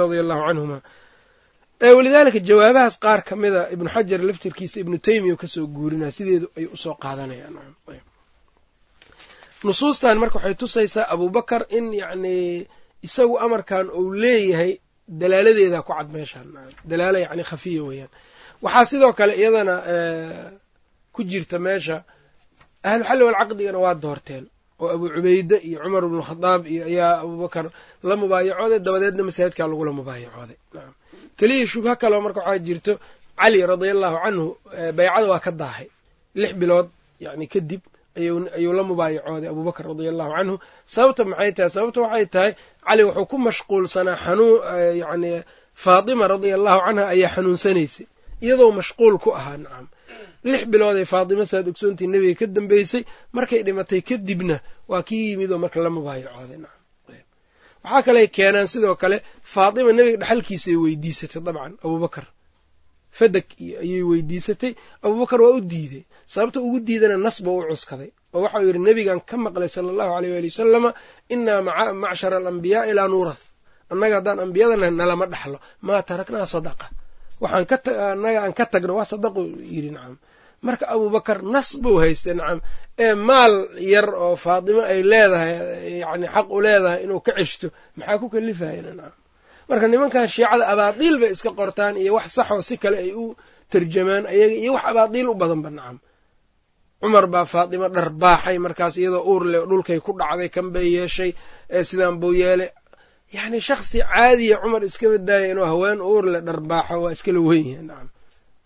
radia allahu canhuma walidaalika jawaabahaas qaar ka mida ibnu xajar laftirkiisa ibnu taymiya ka soo guurinaya sideedu ay u soo qaadanayaan nusuustan marka waxay tusaysaa abubakar in yacni isagu amarkan uu leeyahay dalaaladeeda ku cad meeshaan dalaalo yacni khafiya weeyaan waxaa sidoo kale iyadana ku jirta meesha ahluxalli walcaqdigana waa doorteen oo abu cubayde iyo cumar bnu khadaab iyo ayaa abubakar la mubaayacooday dabadeedna masaajidkaa lagula mubaayacooday. Keliya shubho kaleo marka waxaa jirto cali radia allahu canhu baycada waa ka daahay. Lix bilood yani kadib ayuu la mubaayacooday abubakar radia allahu canhu sababta maxay tahay? Sababta waxay tahay cali wuxuu ku mashquulsanaa xanuun yani faatima radia allahu canha ayaa xanuunsanaysay iyadoo mashquul ku ahaa. Nacam lix bilood ay faatima saad ogsoontii nebiga ka dambeysay. Markay dhimatay kadibna waa kii yimid oo marka la mubaayacooday waxaa kaley keenaan sidoo kale faatima nebiga dhexalkiisa ay weydiisatay dabcan abubakar fadag ayay weydiisatay. Abubakar waa u diiday. Sababta ugu diidana nas ba u cuskaday. Oo waxau yidhi nebigan ka maqlay sala allahu aleyh waali wasalama inaa macshara alambiyaai laa nuurath. Annaga haddaan ambiyadana nalama dhaxlo. Maa taraknaa sadaqa waxaan ka aan ka tagno waa sadaqu yidhi nacam marka abubakar nas buu haystay nacam ee maal yar oo faatimo ay leedahay yacni xaq u leedahay inuu ka ceshto maxaa ku kalifayana nacam marka nimankan shiicada abaadiil bay iska qortaan iyo wax saxoo si kale ay u tarjamaan ayaga iyo wax abaadiil u badanba nacam cumar baa faatimo dhar baaxay markaas iyadoo uur leh dhulkay ku dhacday kan bay yeeshay ee sidaan buu yeelay yacni shaksi caadiya cumar iska badaaya inuu haween uur leh dhar baaxo waa iskala weyn yahay nacam.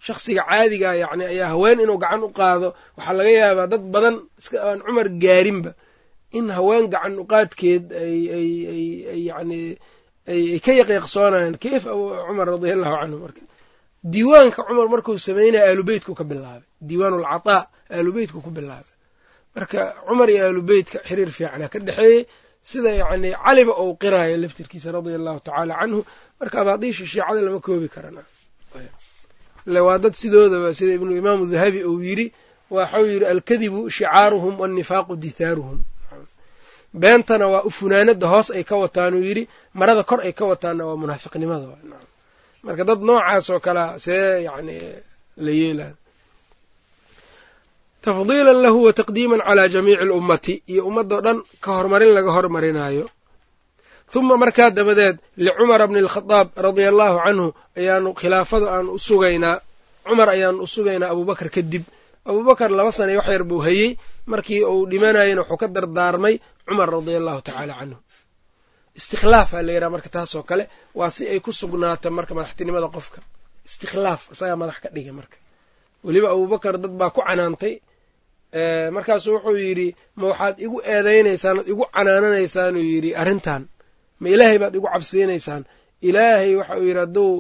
Shaksiga caadigaa yacni ayaa haween inuu gacan u qaado waxaa laga yaabaa dad badan iska aan cumar gaarinba in haween gacan uqaadkeed ay ay ay ay yacni ay ka yaqiiqsoonayaan kayf cumar radia allahu canhu marka. Diiwaanka cumar markuu sameynaya aalubeytku ka bilaabay. Diiwaan alcataa aalubeytku ku bilaabay. Marka cumar iyo aalubeytka xiriir fiicana ka dhexeeyey sida yacni caliba ou qiraayo laftirkiisa radia allahu tacaala canhu marka abaadiisha shiicada lama koobi karana. Waa dad sidoodaba sida ibnu imaamu dahabi uu yidhi waxau yidhi alkadibu shicaaruhum waannifaaqu dithaaruhum. Beentana waa ufunaanada hoos ay ka wataan uu yidhi marada kor ay ka wataanna waa munaafiqnimada marka dad noocaas oo kalea see yacni la yeelaa tafdiilan lahu wa taqdiiman calaa jamiici alummati. Iyo ummadoo dhan ka hormarin laga hormarinaayo huma markaa dabadeed licumara bni alkhadaab radia allahu canhu ayaanu khilaafada aan u sugaynaa. Cumar ayaanu u sugaynaa abuubakar kadib. Abuubakar laba sana wax yar buu hayey markii uu dhimanayana wuxuu ka dardaarmay cumar radia allahu tacaala canhu. Istikhlaafaa la yidhaha marka taasoo kale. Waa si ay ku sugnaato marka madaxtinimada qofka. Istikhlaaf isagaa madax ka dhigay marka. Weliba abuubakar dad baa ku canaantay markaasuu wuxuu yidhi ma waxaad igu eedaynaysaan ood igu canaananaysaanuu yidhi arrintan ma ilaahay baad igu cabsiinaysaan ilaahay waxa uu yidhi hadduu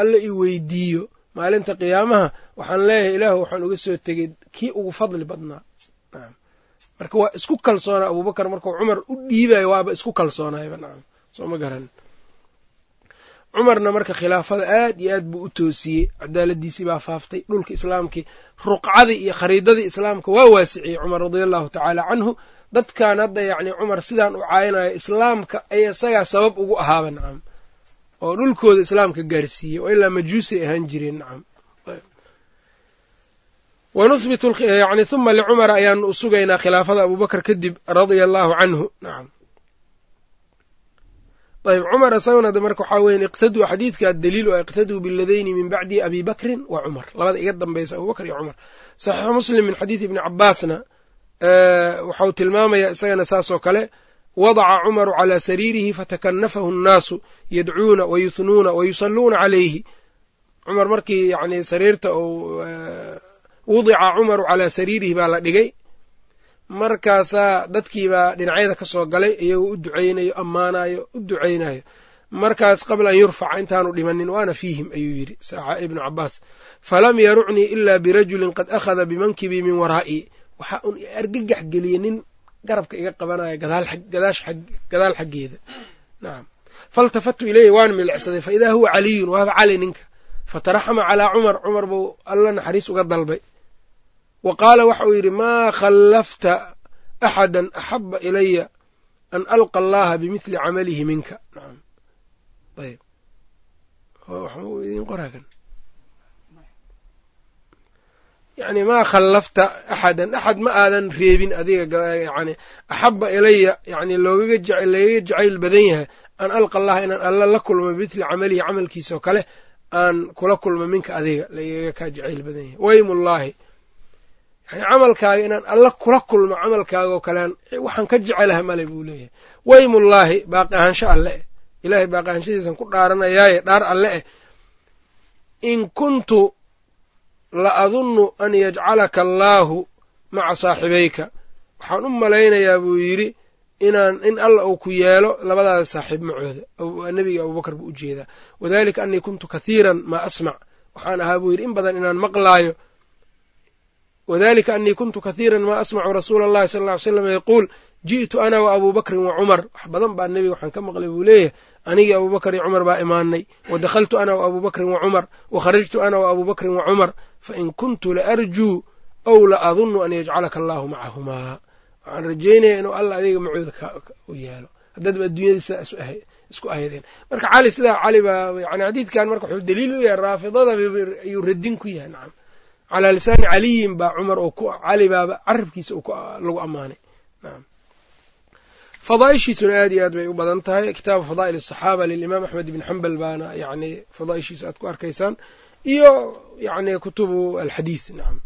alla i weydiiyo maalinta qiyaamaha waxaan leeyahay ilaahu waxaan uga soo tegey kii ugu fadli badnaa. Marka waa isku kalsoonaa abuubakar markuu cumar u dhiibayo waaba isku kalsoonaayba nacam soo ma garan cumarna marka khilaafada aad iyo aad buu u toosiyey. Cadaaladiisii baa faaftay. Dhulka islaamkii ruqcadii iyo khariidadii islaamka waa waasiciyey cumar radia allahu tacaala canhu dadkan hadda yacni cumar sidaan u caayinayo islaamka ay isagaa sabab ugu ahaaba nacam oo dhulkooda islaamka gaarsiiyey oo ilaa majuusay ahaan jireen nacam wanuhbitu yani huma licumara ayaanu u sugaynaa khilaafada abuubakar kadib radia allahu canhu nacam ayb cumar isaguna de marka waxaa weyan iqtaduu xadiidkaa daliil oo iqtaduu biladayni min bacdi abi bakrin wa cumar. Labada iga dambaysa abubakr iyo cumar. Saxiixu muslim min xadiidi ibni cabaasna waxau tilmaamaya isagana saasoo kale wadaca cumaru calaa sariirihi fatakanafahu nnaasu yadcuuna wayuhnuuna wayusalluuna calayhi. Cumar markii yani sariirta uu wudica cumaru calaa sariirihi baa la dhigay markaasaa dadkiibaa dhinacyada ka soo galay iyagoo u duceynayo ammaanayo u duceynayo markaas qabla an yurfaca intaanu dhimanin waana fiihim ayuu yidhi ibnu cabaas falam yarucnii ilaa birajulin qad akhada bimankibii min waraa'ii waxaa un argagax geliyey nin garabka iga qabanaya gadaal xaggeeda. Nacam faltafatu ileyhi waan milicsaday fa idaa huwa caliyun waaba cali ninka. Fataraxama calaa cumar cumar buu alla naxariis uga dalbay wa qaala waxa uu yidhi maa khallafta axada axaba ilaya an alqa allaha bimithli camalihi minka. Yani maa khallafta axadan axad ma aadan reebin adiga yani axaba ilaya yani loogaga lagaga jacayl badan yahay an alqa allaha inaan alla la kulmo bimithli camalihi camalkiisao kale aan kula kulmo minka adiga lagaga kaa jacayl badan yahay. Waymullaahi. yani camalkaaga inaan alla kula kulmo camalkaagaoo kalean waxaan ka jecelaha male buu leeyahay. Waymullaahi baaqi ahaansho alle eh. Ilaahay baaqi ahaanshadiisan ku dhaaranayaaye dhaar alle eh. In kuntu la adunnu an yajcalaka allaahu maca saaxibayka. Waxaan u malaynayaa buu yidhi inaan in alla uu ku yeelo labadaada saaxiib macooda. Nebiga abubakar buu u jeedaa. Wadalika anii kuntu kathiiran maa asmac. Waxaan ahaa buu yidhi in badan inaan maqlaayo wadalika anii kuntu kathiiran maa asmacu rasuula allahi sala ll ly slam yaquul ji'tu ana wa abuu bakrin wa cumar wax badan baa nebiga waxaan ka maqlay buu leeyahay anigii abuu bakr iyo cumar baa imaanay wa dakhaltu ana wa abuu bakrin wa cumar wa kharajtu ana wa abuu bakrin wa cumar fain kuntu la arjuu aw la adunnu an yajcalaka allaahu macahumaa waxaan rajeynaya inuu alla adiga macooda u yeelo haddaadba adduunyada sidaa isku aayadeen marka cali sidaa cali baa yani xadiidkan marka wuxuu daliil u yahay raafidada ayuu radin ku yahay nacam calaa lisaani caliyin baa cumar cali baaba carabkiisa lagu ammaanay fadaaishiisuna aad iyo aad bay u badan tahay kitaabu fadaa'il asaxaaba lilimaam axmed ibn xambal baana yani fadaaishiisa aad ku arkaysaan iyo yani kutubu alxadiid nacam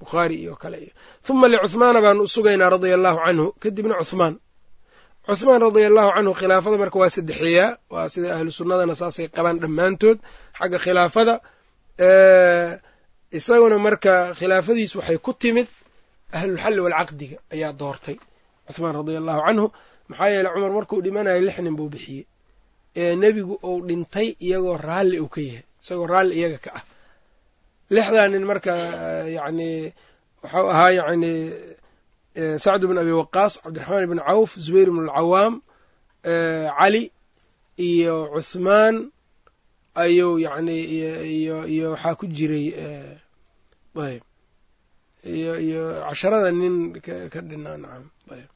bukhaari iyo kale iyo huma licuhmaana baanu usugaynaa radia allahu canhu kadibna cuhmaan cuhmaan radia allahu canhu khilaafada marka waa saddexeeyaa waa sida ahlu sunnadana saasay qabaan dhammaantood xagga khilaafada isaguna marka khilaafadiisu waxay ku timid ahlulxalli waalcaqdiga ayaa doortay cuhmaan radia allahu canhu. Maxaa yeeley cumar markuu dhimanayo lix nin buu bixiyey. Ee nebigu uu dhintay iyagoo raalli uu ka yahay isagoo raalli iyaga ka ah. Lixdaa nin marka yacni waxau ahaa yacni sacd bn abi waqaas cabdiraxmaan ibn cawf zubayr ibn alcawaam cali iyo cuhmaan ayuu yacni iyo iyo waxaa ku jiray ayb. Iyo iyo casharada nin ka dhinaa nacam ayb.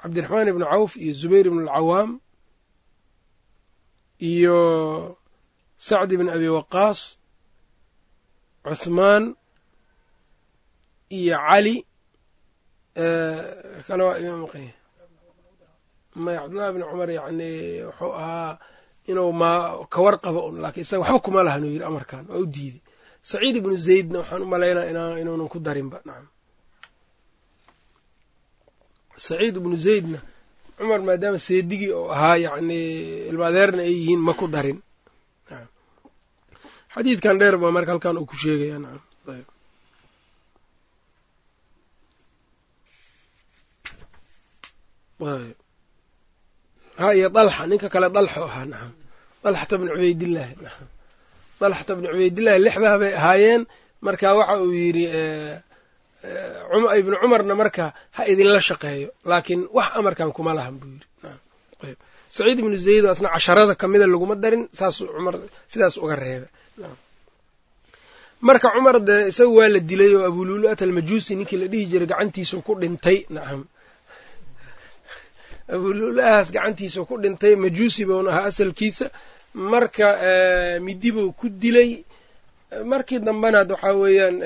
Cabdiraxmaan ibn cawf iyo zubayr ibn alcawaam iyo sacd ibn abi waqaas cuhmaan iyo cali kale waa imaam qay maya cabdullahi bn cumar yacni wuxuu ahaa inuu ma kawar qabo un laakiin isaga waxba kuma lahan uu yidhi amarkan waa u diiday saciid ibnu zaydna waxaan u malaynaa inuunan ku darinba nacam saciid ibnu zaydna cumar maadaama seedigii oo ahaa yacni ilmaadeerna ay yihiin ma ku darin. Xadiidkan dheer baa marka halkan uu ku sheegaya nacam ayb ayb iyo dalxa ninka kale dalxo ahaa nacam dalxata bni cubaydillahi nacam dalxata bni cubaydillahi lixdaa bay ahaayeen. Marka waxa uu yidhi ibnu cumarna marka ha idinla shaqeeyo laakiin wax amarkan kuma lahan buu yidhi. Saciid ibnu zayd oo asna casharada kamida laguma darin saasuu cumar sidaas uga reebay marka cumar dee isaga waa la dilay oo abululat almajuusi ninkii la dhihi jiray gacantiisu ku dhintay nacam abululahaas gacantiisa ku dhintay majuusi buun ahaa asalkiisa. Marka midi buu ku dilay. Markii dambena waxaa weeyaan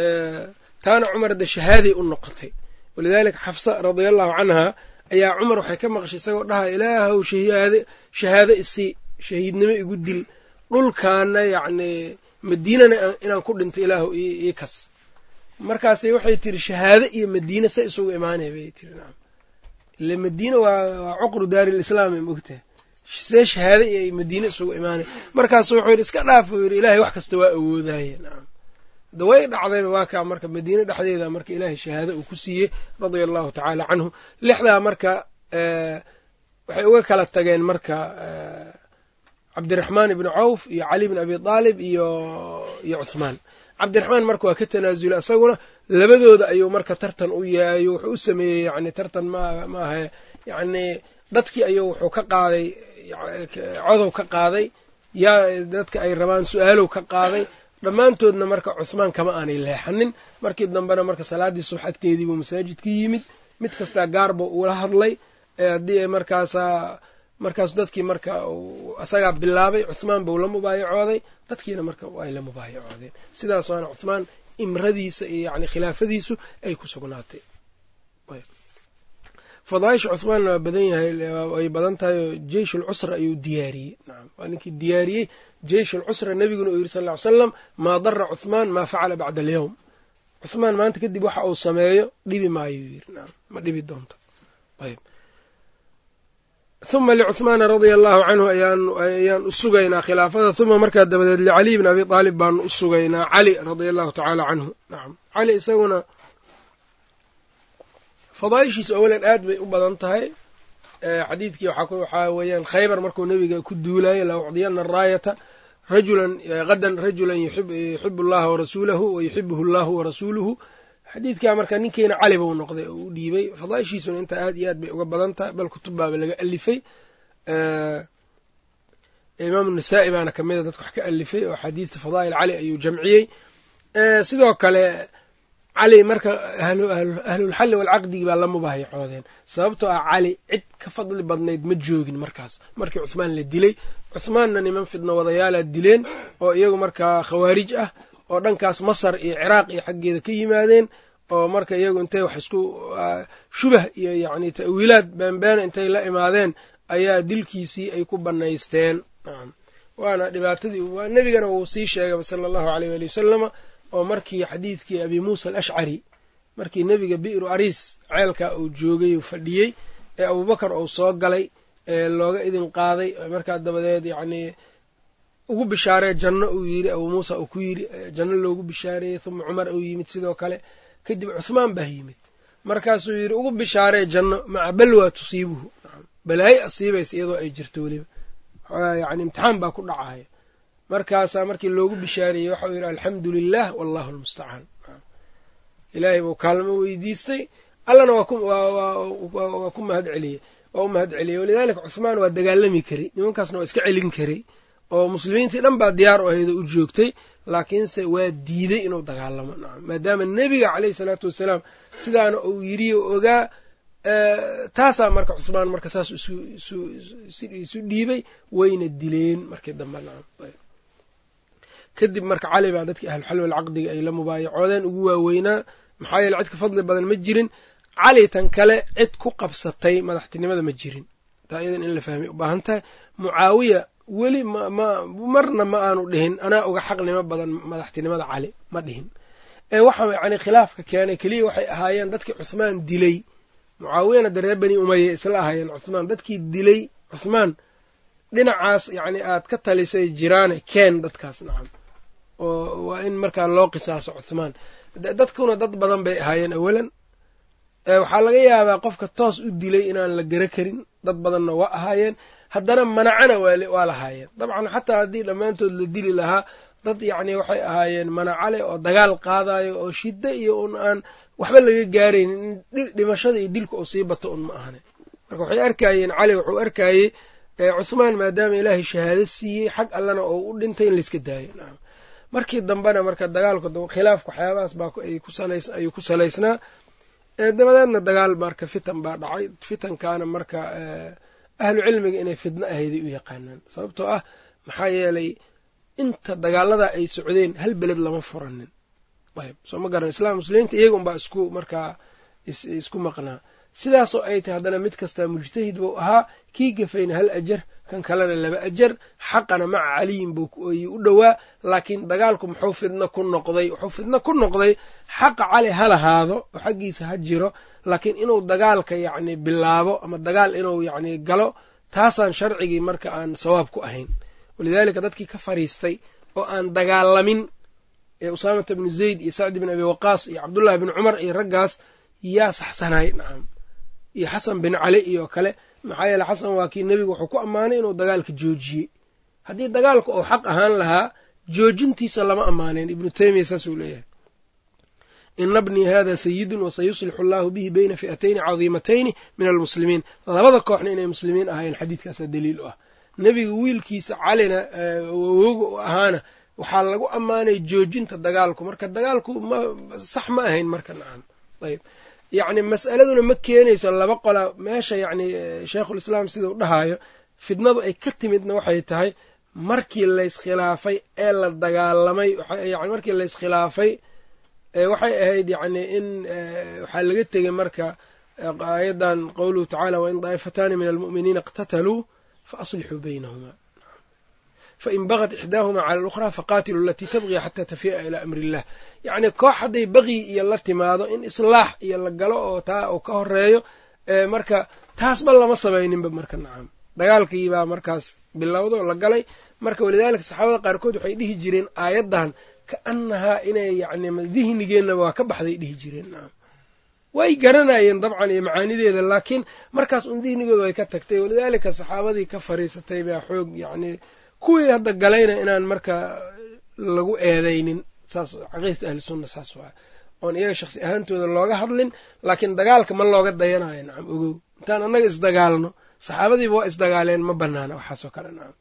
taana cumar de shahaaday u noqotay. Walidaalika xafsa radia allahu canha ayaa cumar waxay ka maqashay isagoo dhaha shahaade shahaado isii shahiidnimo igu dil. Dhulkaana yacni madiinana inaan ku dhinto ilaahu ii kas. Markaasay waxay tiri shahaado iyo madiine se isugu imaanaya bay tiri ile madiine waa cuqru daari lislaam mogtaha see shahaado iyo madiine isugu imaanaya markaasu wuxuu yidhi iska dhaaf uu yidhi ilaahay wax kasta waa awoodaaye nacam da way dhacdayba waa kaa marka madiine dhexdeeda marka ilaahay shahaado uu ku siiyey radia allahu tacaala canhu. Lixdaa marka waxay uga kala tageen marka cabdiraxmaan ibni cawf iyo cali bn abi aalib iyo iyo cuhmaan cabdiraxmaan marka waa ka tanaasula isaguna labadooda ayuu marka tartan u yahay wuxuu u sameeyey yani tartan maaha yani dadkii ayuu wuxuu ka qaaday codow ka qaaday yaa dadka ay rabaan su'aalow ka qaaday. Dhammaantoodna marka cuhmaan kama aanay leexanin. Markii dambena marka salaaddii subax agteedii buu masaajidka yimid. Mid kastaa gaarba ula hadlay. Haddii markaasaa markaas dadkii marka isagaa bilaabay cuhmaan buu la mubaayacooday dadkiina marka ay la mubaayacoodeen sidaas waana cuhmaan imradiisa iyo yani khilaafadiisu ay ku sugnaatay. Fadaaisha cuhmaanna waa badan yahay ay badan tahay oo jeish ulcusra ayuu diyaariyey. Nacam waa ninkii diyaariyey jeish ulcusra nebiguna uu yidhi sal ly slam maa dara cuhmaan maa facala bacda alyowm cuhmaan maanta kadib waxa uu sameeyo dhibi maayuu yidhi. Nacam ma dhibi doonto. Ayb huma licuhmaana radia allahu canhu ayaan u sugaynaa khilaafada huma markaa dabadeed licaliy bn abi aalib baanu u sugaynaa cali radia allahu tacaala canhu nacam cali isaguna fadaaishiisa awalan aad bay u badan tahay xadiidkii waxaa weeyaan khaybar markuu nebiga ku duulaayay la ucdiyana araayata rajulan qadan rajulan yuxibu allaha warasuulahu wa yuxibuhu allahu warasuuluhu xadiidkaa marka ninkiina cali buu noqday oo u dhiibay. Fadaaishiisuna intaa aad iyo aad bay uga badan tahay bal kutub baaba laga alifay imaamu nasaa'i baana kamida dadka wax ka alifay oo xadiidta fadaa'il cali ayuu jamciyey. Sidoo kale cali marka ahlulxalli walcaqdigi baa la mubaayacoodeen sababtoo ah cali cid ka fadli badnayd ma joogin markaas. Markii cuhmaan la dilay cuhmaanna niman fidno wadayaalaad dileen oo iyagu markaa khawaarij ah oo dhankaas masar iyo ciraaq iyo xaggeeda ka yimaadeen oo marka iyagu intay wax isku shubah iyo yacni ta'wiilaad beenbeena intay la imaadeen ayaa dilkiisii ay ku bannaysteen. Waana dhibaatadii waa nebigana wuu sii sheegaba sala allahu aleyh waali wasalama oo markii xadiidkii abi muusa alashcari markii nebiga bi'ru ariis ceelkaa uu joogay uu fadhiyey ee abuubakar uu soo galay ee looga idin qaaday markaa dabadeed yacnii ugu bishaaree janno uu yidhi abuu muusa uu ku yidhi janno loogu bishaareeyey huma cumar uu yimid sidoo kale kadib cuhmaan baa yimid. Markaasuu yidhi ugu bishaaree janno maca balwaa tusiibuhu. Balaayo asiibaysa iyadoo ay jirto weliba. Yani imtixaan baa ku dhacaya. Markaasaa markii loogu bishaariyey waxau yidhi alxamdu lilah wallahu almustacaan ilaahay buu kaalmo weydiistay. Allana waa ku mahad celiyey waa u mahad celiyey walidaalika cuhmaan waa dagaalami karay nimankaasna waa iska celin karay oo muslimiintii dhan baa diyaar u ahayd oo u joogtay laakiinse waa diiday inuu dagaalamo. Maadaama nebiga caleyhi salaatu wasalaam sidaana uu yidhi oo ogaa taasaa marka cusmaan marka saas isu dhiibay wayna dileen markii dambe. Kadib marka cali baa dadkii ahluxal walcaqdiga ay la mubaayacoodeen ugu waaweynaa. Maxaa yeele cid ka fadli badan ma jirin. Cali tan kale cid ku qabsatay madaxtinimada ma jirin. Taa iyadan in la fahmay u baahan tahay. Mucaawiya weli marna ma aanu dhihin. Anaa uga xaqnimo badan madaxtinimada cali ma dhihin. Ee waxa yani khilaafka keenay keliya waxay ahaayeen dadkii cuhmaan dilay. Mucaawiyana dee reer bani umaya isla ahaayeen cuhmaan dadkii dilay cuhmaan dhinacaas yacni aad ka talisay jiraane keen dadkaas nacam oo waa in markaa loo qisaaso cuhmaan dadkuna dad badan bay ahaayeen awalan. Waxaa laga yaabaa qofka toos u dilay inaan la garo karin. Dad badanna waa ahaayeen haddana manacana waa lahaayeen. Dabcan xataa haddii dhammaantood la dili lahaa dad yacni waxay ahaayeen manacale oo dagaal qaadayo oo shiddo iyo un aan waxba laga gaaraynin in dhimashada iyo dilka uu sii bato un ma ahane. Marka waxay arkayeen cali wuxuu arkayey cuhmaan maadaama ilaahay shahaado siiyey xag allana oo u dhintay in layska daayo. Markii dambena marka dagaalku khilaafka waxyaabahaas baa ku salaysnaa. Dabadeedna dagaal marka fitan baa dhacay. Fitankaana marka ahlu cilmiga inay fidno ahayday u yaqaanaan. Sababtoo ah maxaa yeelay inta dagaaladaa ay socdeen hal beled lama furanin. Ayb soo ma garan islaam muslimiinta iyaga unbaa isku markaa isku maqnaa sidaasoo ay tahay haddana mid kastaa mujtahid buu ahaa kii gafayna hal ajar kan kalena laba ajar xaqana maca caliyin buu u dhowaa laakiin dagaalku muxuu fidno ku noqday wuxuu fidno ku noqday xaqa cali ha lahaado oo xaggiisa ha jiro laakiin inuu dagaalka yacni bilaabo ama dagaal inuu yacni galo taasaan sharcigii marka aan sawaab ku ahayn. Walidaalika dadkii ka fariistay oo aan dagaalamin ee usaamata bnu zayd iyo sacdi bin abi waqaas iyo cabdullahi bin cumar iyo raggaas yaa saxsanay nacam iyo xasan bin cali iyo kale maxaa yeele xasan waa kii nebigu wuxuu ku ammaanay inuu dagaalka joojiyey. Haddii dagaalka uu xaq ahaan lahaa joojintiisa lama ammaaneen ibnu teymiya saasuu leeyahay. Ina bnii hada sayidun wasayuslixu allahu bihi bayna fi'atayni cadiimatayni min almuslimiin. Labada kooxna inay muslimiin ahaayeen xadiidkaasaa daliil u ah. Nebiga wiilkiisa calina awooga u ahaana waxaa lagu ammaanay joojinta dagaalku. Marka dagaalku ma sax ma ahayn marka nacam. Ayb yacni mas'aladuna ma keenayso laba qola. Meesha yacni sheikhulislaam sidau dhahaayo fidnadu ay ka timidna waxay tahay markii layskhilaafay ee la dagaalamay yani markii layskhilaafay waxay ahayd yacni in waxaa laga tegey marka aayadan qowluhu tacaala wain daa'ifataani min almu'miniina iqtataluu faaslixuu baynahumaa fain bagat ixdaahuma cala alukhraa faqaatiluu alatii tabqii xataa tafi'a ilaa amri illah yacni koox hadday baqyi iyo la timaado in islaax iyo la galo oo taa uu ka horeeyo marka taasba lama samayninba marka nacam dagaalkii baa markaas bilowdo la galay. Marka walidaalika saxaabada qaarkood waxay dhihi jireen aayaddan kaannahaa inay yacni dihnigeenaba waa ka baxday dhihi jireen nacam way garanayeen dabcan iyo macaanideeda laakiin markaas un dihnigooda way ka tagtay. Walidaalika saxaabadii ka fariisatay baa xoog yacni kuwii hadda galayna inaan marka lagu eedaynin saas caqiidata ahli sunna saas waa oon iyaga shaksi ahaantooda looga hadlin laakiin dagaalka ma looga dayanayo nacam ogow. Intaan annaga isdagaalno saxaabadiiba waa isdagaaleen ma banaana waxaasoo kale nacam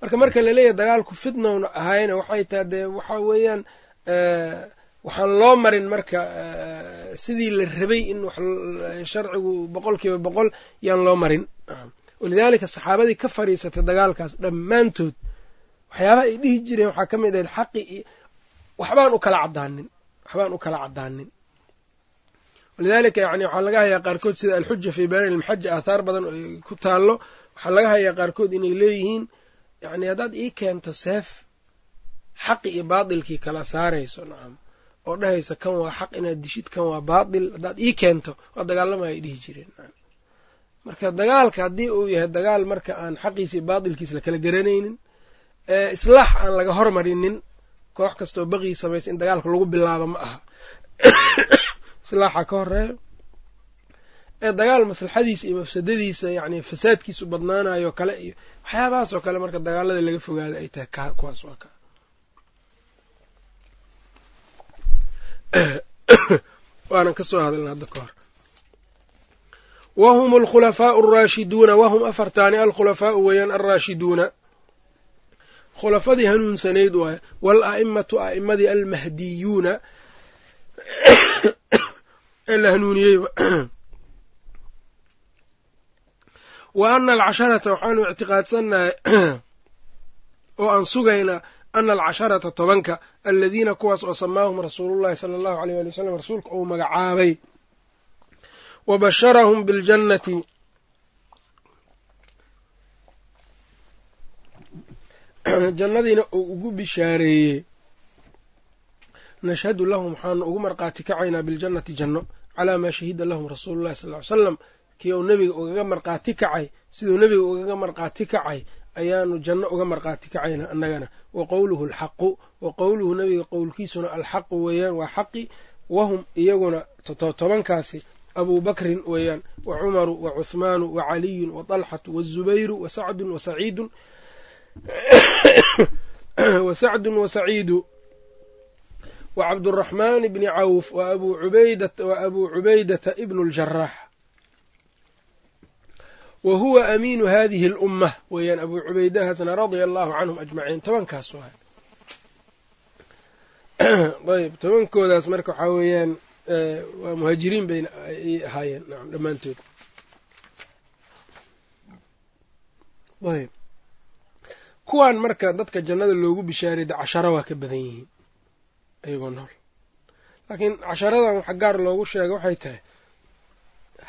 marka marka la leeyahay dagaalku fitnowna ahayna waxay tahay dee waxaa weeyaan waxaan loo marin marka sidii la rabay in sharcigu boqol kiiba boqol yaan loo marin walidaalika saxaabadii ka fadhiisatay dagaalkaas dhammaantood waxyaabaha ay dhihi jireen waxaa ka mid ahayd xaqi waxbaan u kala cadaanin waxbaan u kala cadaanin walidaalika yani waxaa laga hayaa qaarkood sida alxuja fii bayaani ilmaxaja aathaar badan ay ku taallo. Waxaa laga hayaa qaarkood inay leeyihiin yani haddaad ii keento seef xaqi iyo baatilkii kala saarayso nacam oo dhahaysa kan waa xaq inaad dishid kan waa baatil haddaad ii keento waa dagaalamaya ay dhihi jireen marka dagaalka haddii uu yahay dagaal marka aan xaqiisa iyo baatilkiisa lakala garanaynin islaax aan laga hormarinin koox kastoo baqii samaysa in dagaalka lagu bilaabo ma aha. Islaaxa ka horeeyo ee dagaal maslaxadiisa iyo mafsadadiisa yani fasaadkiisu badnaanayo kale iyo waxyaabahaas oo kale marka dagaalada laga fogaada ay tahay ka kuwaas waa ka. Waanan ka soo hadalna hadda ka hor wahum alkhulafaau alraashiduuna wahum afartaani alkhulafaau weeyaan alraashiduuna khulafadii hanuunsanayd waay walaa'imatu a'immadii almahdiyuuna ee la hanuuniyeyba wa ana alcasharata waxaanu ictiqaadsannahay oo aan sugaynaa ana alcasharata tobanka aladiina kuwaas oo samaahum rasuulullahi sala allahu aleyh ali wasalam rasuulka uu magacaabay wa basharahum biljannati jannadiina uu ugu bishaareeyey nashhadu lahum waxaanu ugu marqaati kacaynaa biljannati janno calaa maa shahida lahum rasuulullahi sal ly salam kii uu nebiga ugaga marqaati kacay siduu nebiga ugaga marqaati kacay ayaanu janno uga marqaati kacaynaa annagana wa qowluhu alxaqu wa qowluhu nebiga qowlkiisuna alxaqu weeyaan waa xaqi wahum iyaguna tobankaasi abuu bakrin weeyaan wa cumaru wa cuhmaanu wa caliyun wa talxatu wazubayru wa sacdun wa saciidun wa sacdun wa saciidu wa cabduraxmaan bni cawf wa abuu cubaydata ibnu ljarax wa huwa amiinu hadihi alummah weeyaan abuu cubaydahaasna radia allahu canhum ajmaciin tobankaas ayb tobankoodaas marka waxaa weeyaan waa muhaajiriin bayna ay ahaayeen. Nacam dhammaantood. Ayb kuwaan marka dadka jannada loogu bishaarayda casharo waa ka badan yihiin ayagoo nool. Laakiin casharadan waxa gaar loogu sheega waxay tahay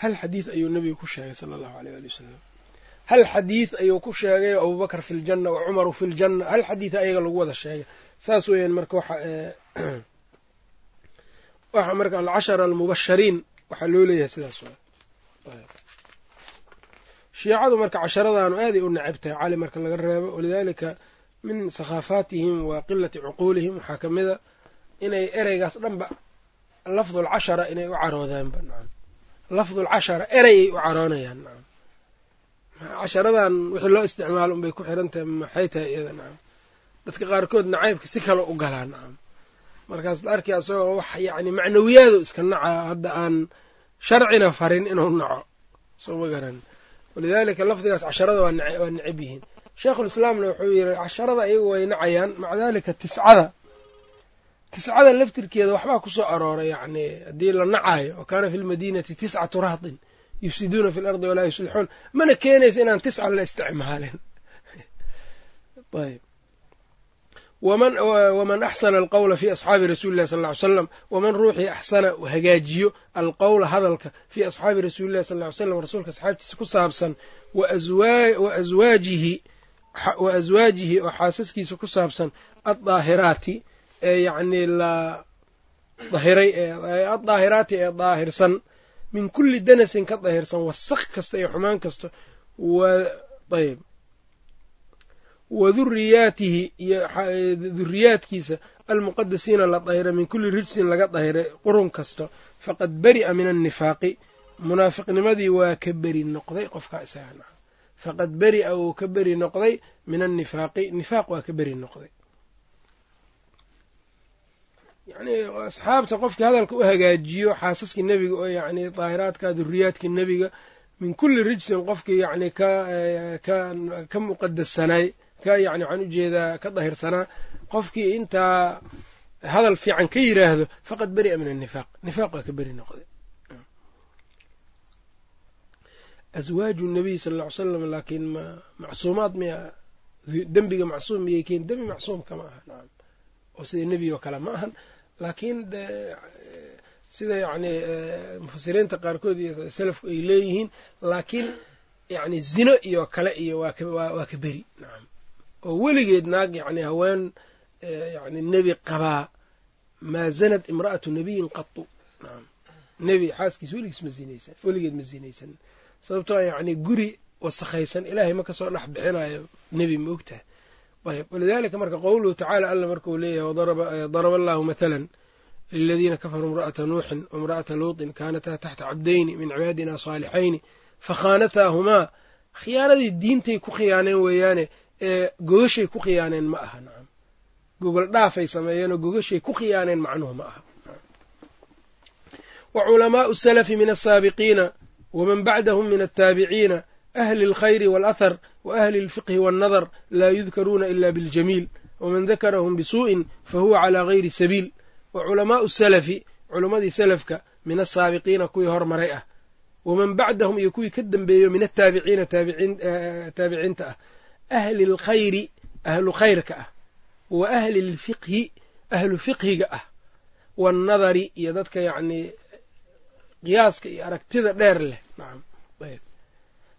hal xadiid ayuu nebiga ku sheegay sala allahu aleyh ali wasalam hal xadiid ayuu ku sheegay abubakar fi ljanna wa cumaru fi ljanna hal xadiida ayaga lagu wada sheegay. Saas weeyaan marka waxa waxa marka alcashara almubashariin waxaa loo leeyahay sidaas shiicadu marka casharadaanu aaday u necab tahay cali marka laga reebo walidaalika min sakhaafaatihim wa qilati cuquulihim waxaa ka mida inay ereygaas dhanba lafdulcashara inay u caroodaanba nacam. Lafdulcashara ereyay u caroonayaan nacam. Casharadan wixii loo isticmaalo unbay ku xiran tahay maxay tahay iyada nacam. Dadka qaarkood nacaybka si kale u galaa nacam markaas la arkay asagoo wax yacni macnawiyaadu iska naca hadda aan sharcina farin inuu naco. Soo ma garan. Walidaalika lafdigaas casharada waa necab yihiin. Sheikhulislaamna wuxuu yidhi casharada iyagu way nacayaan maca daalika tiscada. Tiscada laftirkeeda waxbaa ku soo arooray yacni haddii la nacaayo wa kaana fi lmadiinati tiscatu rahtin yufsiduuna fi lardi walaa yuslixuun. Mana keenaysa inaan tisca la isticmaalin. Ayb waman axsana alqowla fi asxaabi rasuuli llahi sal ly slam waman ruuxii axsana hagaajiyo alqowla hadalka fii asxaabi rasuuli llahi sal ly slam rasuulka asxaabtiisa ku saabsan wa aswaajihi oo xaasaskiisa ku saabsan addaahiraati ee yacnii la dahiray addaahiraati ee daahirsan min kulli danasin ka daahirsan wasaq kasta iyo xumaan kasta ayb wa duriyaatihi iyo duriyaadkiisa almuqadasiina la dahira min kulli rijsin laga dahiray qurun kasto faqad beri'a min annifaaqi. Munaafiqnimadii waa ka beri noqday qofkaa isaga faqad beri'a wuu ka beri noqday min annifaaqi. Nifaaq waa ka beri noqday. Yacnii asxaabta qofkii hadalka u hagaajiyo xaasaskii nebiga oo yacni daahiraadka duriyaadkii nebiga min kulli rijsin qofkii yacni ka ka ka muqadasanay ka yani waxaan u jeedaa ka dahirsanaa qofkii intaa hadal fiican ka yiraahdo faqad beri'a min annifaaq nifaaq waa ka beri noqday. Aswaaju nabiy sala alla slam laakiin ma macsuumaad miya dembiga macsuum miyay keen? Dembi macsuumka ma aha nacam oo sida nebi oo kale ma ahan. Laakiin sida yacni mufasiriinta qaarkood iyo salafku ay leeyihiin laakiin yacni zino iyo kale iyo waa ka beri nacam oo weligeed naag yacni haween yacni nebi qabaa maa zanad imra'atu nabiyin qatu nebi xaaskiis weligiis ma zinaysan weligeed ma zinaysan. Sababtoo yacni guri wasakhaysan ilaahay ma ka soo dhex bixinayo nebi ma ogtahay. Ayb walidalika marka qowluhu tacaala alla markuu leeyahay daraba allahu mathalan liladiina kafaruu imra'ata nuuxin waimra'ata luutin kaanataa taxta cabdayni min cibaadina saalixayni fakhaanataahumaa khiyaanadii diintay ku khiyaaneen weeyaane ee gogashay ku khiyaaneen ma aha nacam gogol dhaafay sameeyeenoo gogashay ku khiyaaneen macnuhu ma aha. Wa culamaau salafi min asaabiqiina waman bacdahum min altaabiciina ahli alkhayri waalahar wa ahli alfiqhi waannadar laa yudkaruuna ila biاljamiil waman dakarahum bisuu'in fahuwa calaa gayri sabiil. Wa culamaau salafi culammadii salafka min asaabiqiina kuwii hormaray ah waman bacdahum iyo kuwii ka dambeeyo min ataabiciina taabiciinta ah ahli alkhayri ahlu khayrka ah wa ahli alfiqhi ahlu fiqhiga ah waannadari iyo dadka yacnii qiyaaska iyo aragtida dheer leh nacam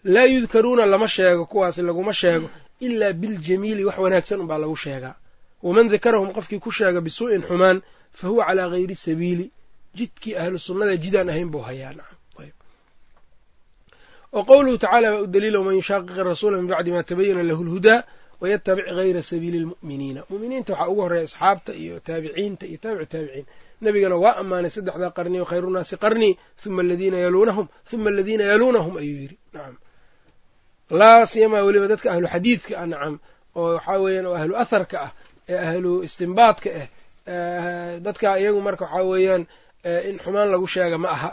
laa yudkaruuna lama sheego kuwaasi laguma sheego ilaa biljamiili wax wanaagsan unbaa lagu sheegaa waman dakarahum qofkii ku sheega bisuu'in xumaan fa huwa calaa gayri sabiili jidkii ahlu sunnada jidaan ahayn buu hayaa nacam wa qowluhu tacaala baa u daliila waman yushaaqiqi rasuula min bacdi ma tabayana lahu lhudaa wayatabic gayra sabiili lmu'miniina mu'miniinta waxaa ugu horreeya asxaabta iyo taabiciinta iyo taabicu taabiciin nebigana waa ammaanay saddexdaa qarni wa khayru nnaasi qarnii huma aladiina yaluunahum huma aladiina yaluunahum ayuu yidhi nacam laa siyamaa weliba dadka ahlu xadiidka ah nacam oo waxaa weeyaan oo ahlu atharka ah ee ahlu istimbaadka ah dadka iyagu marka waxaa weeyaan in xumaan lagu sheega ma aha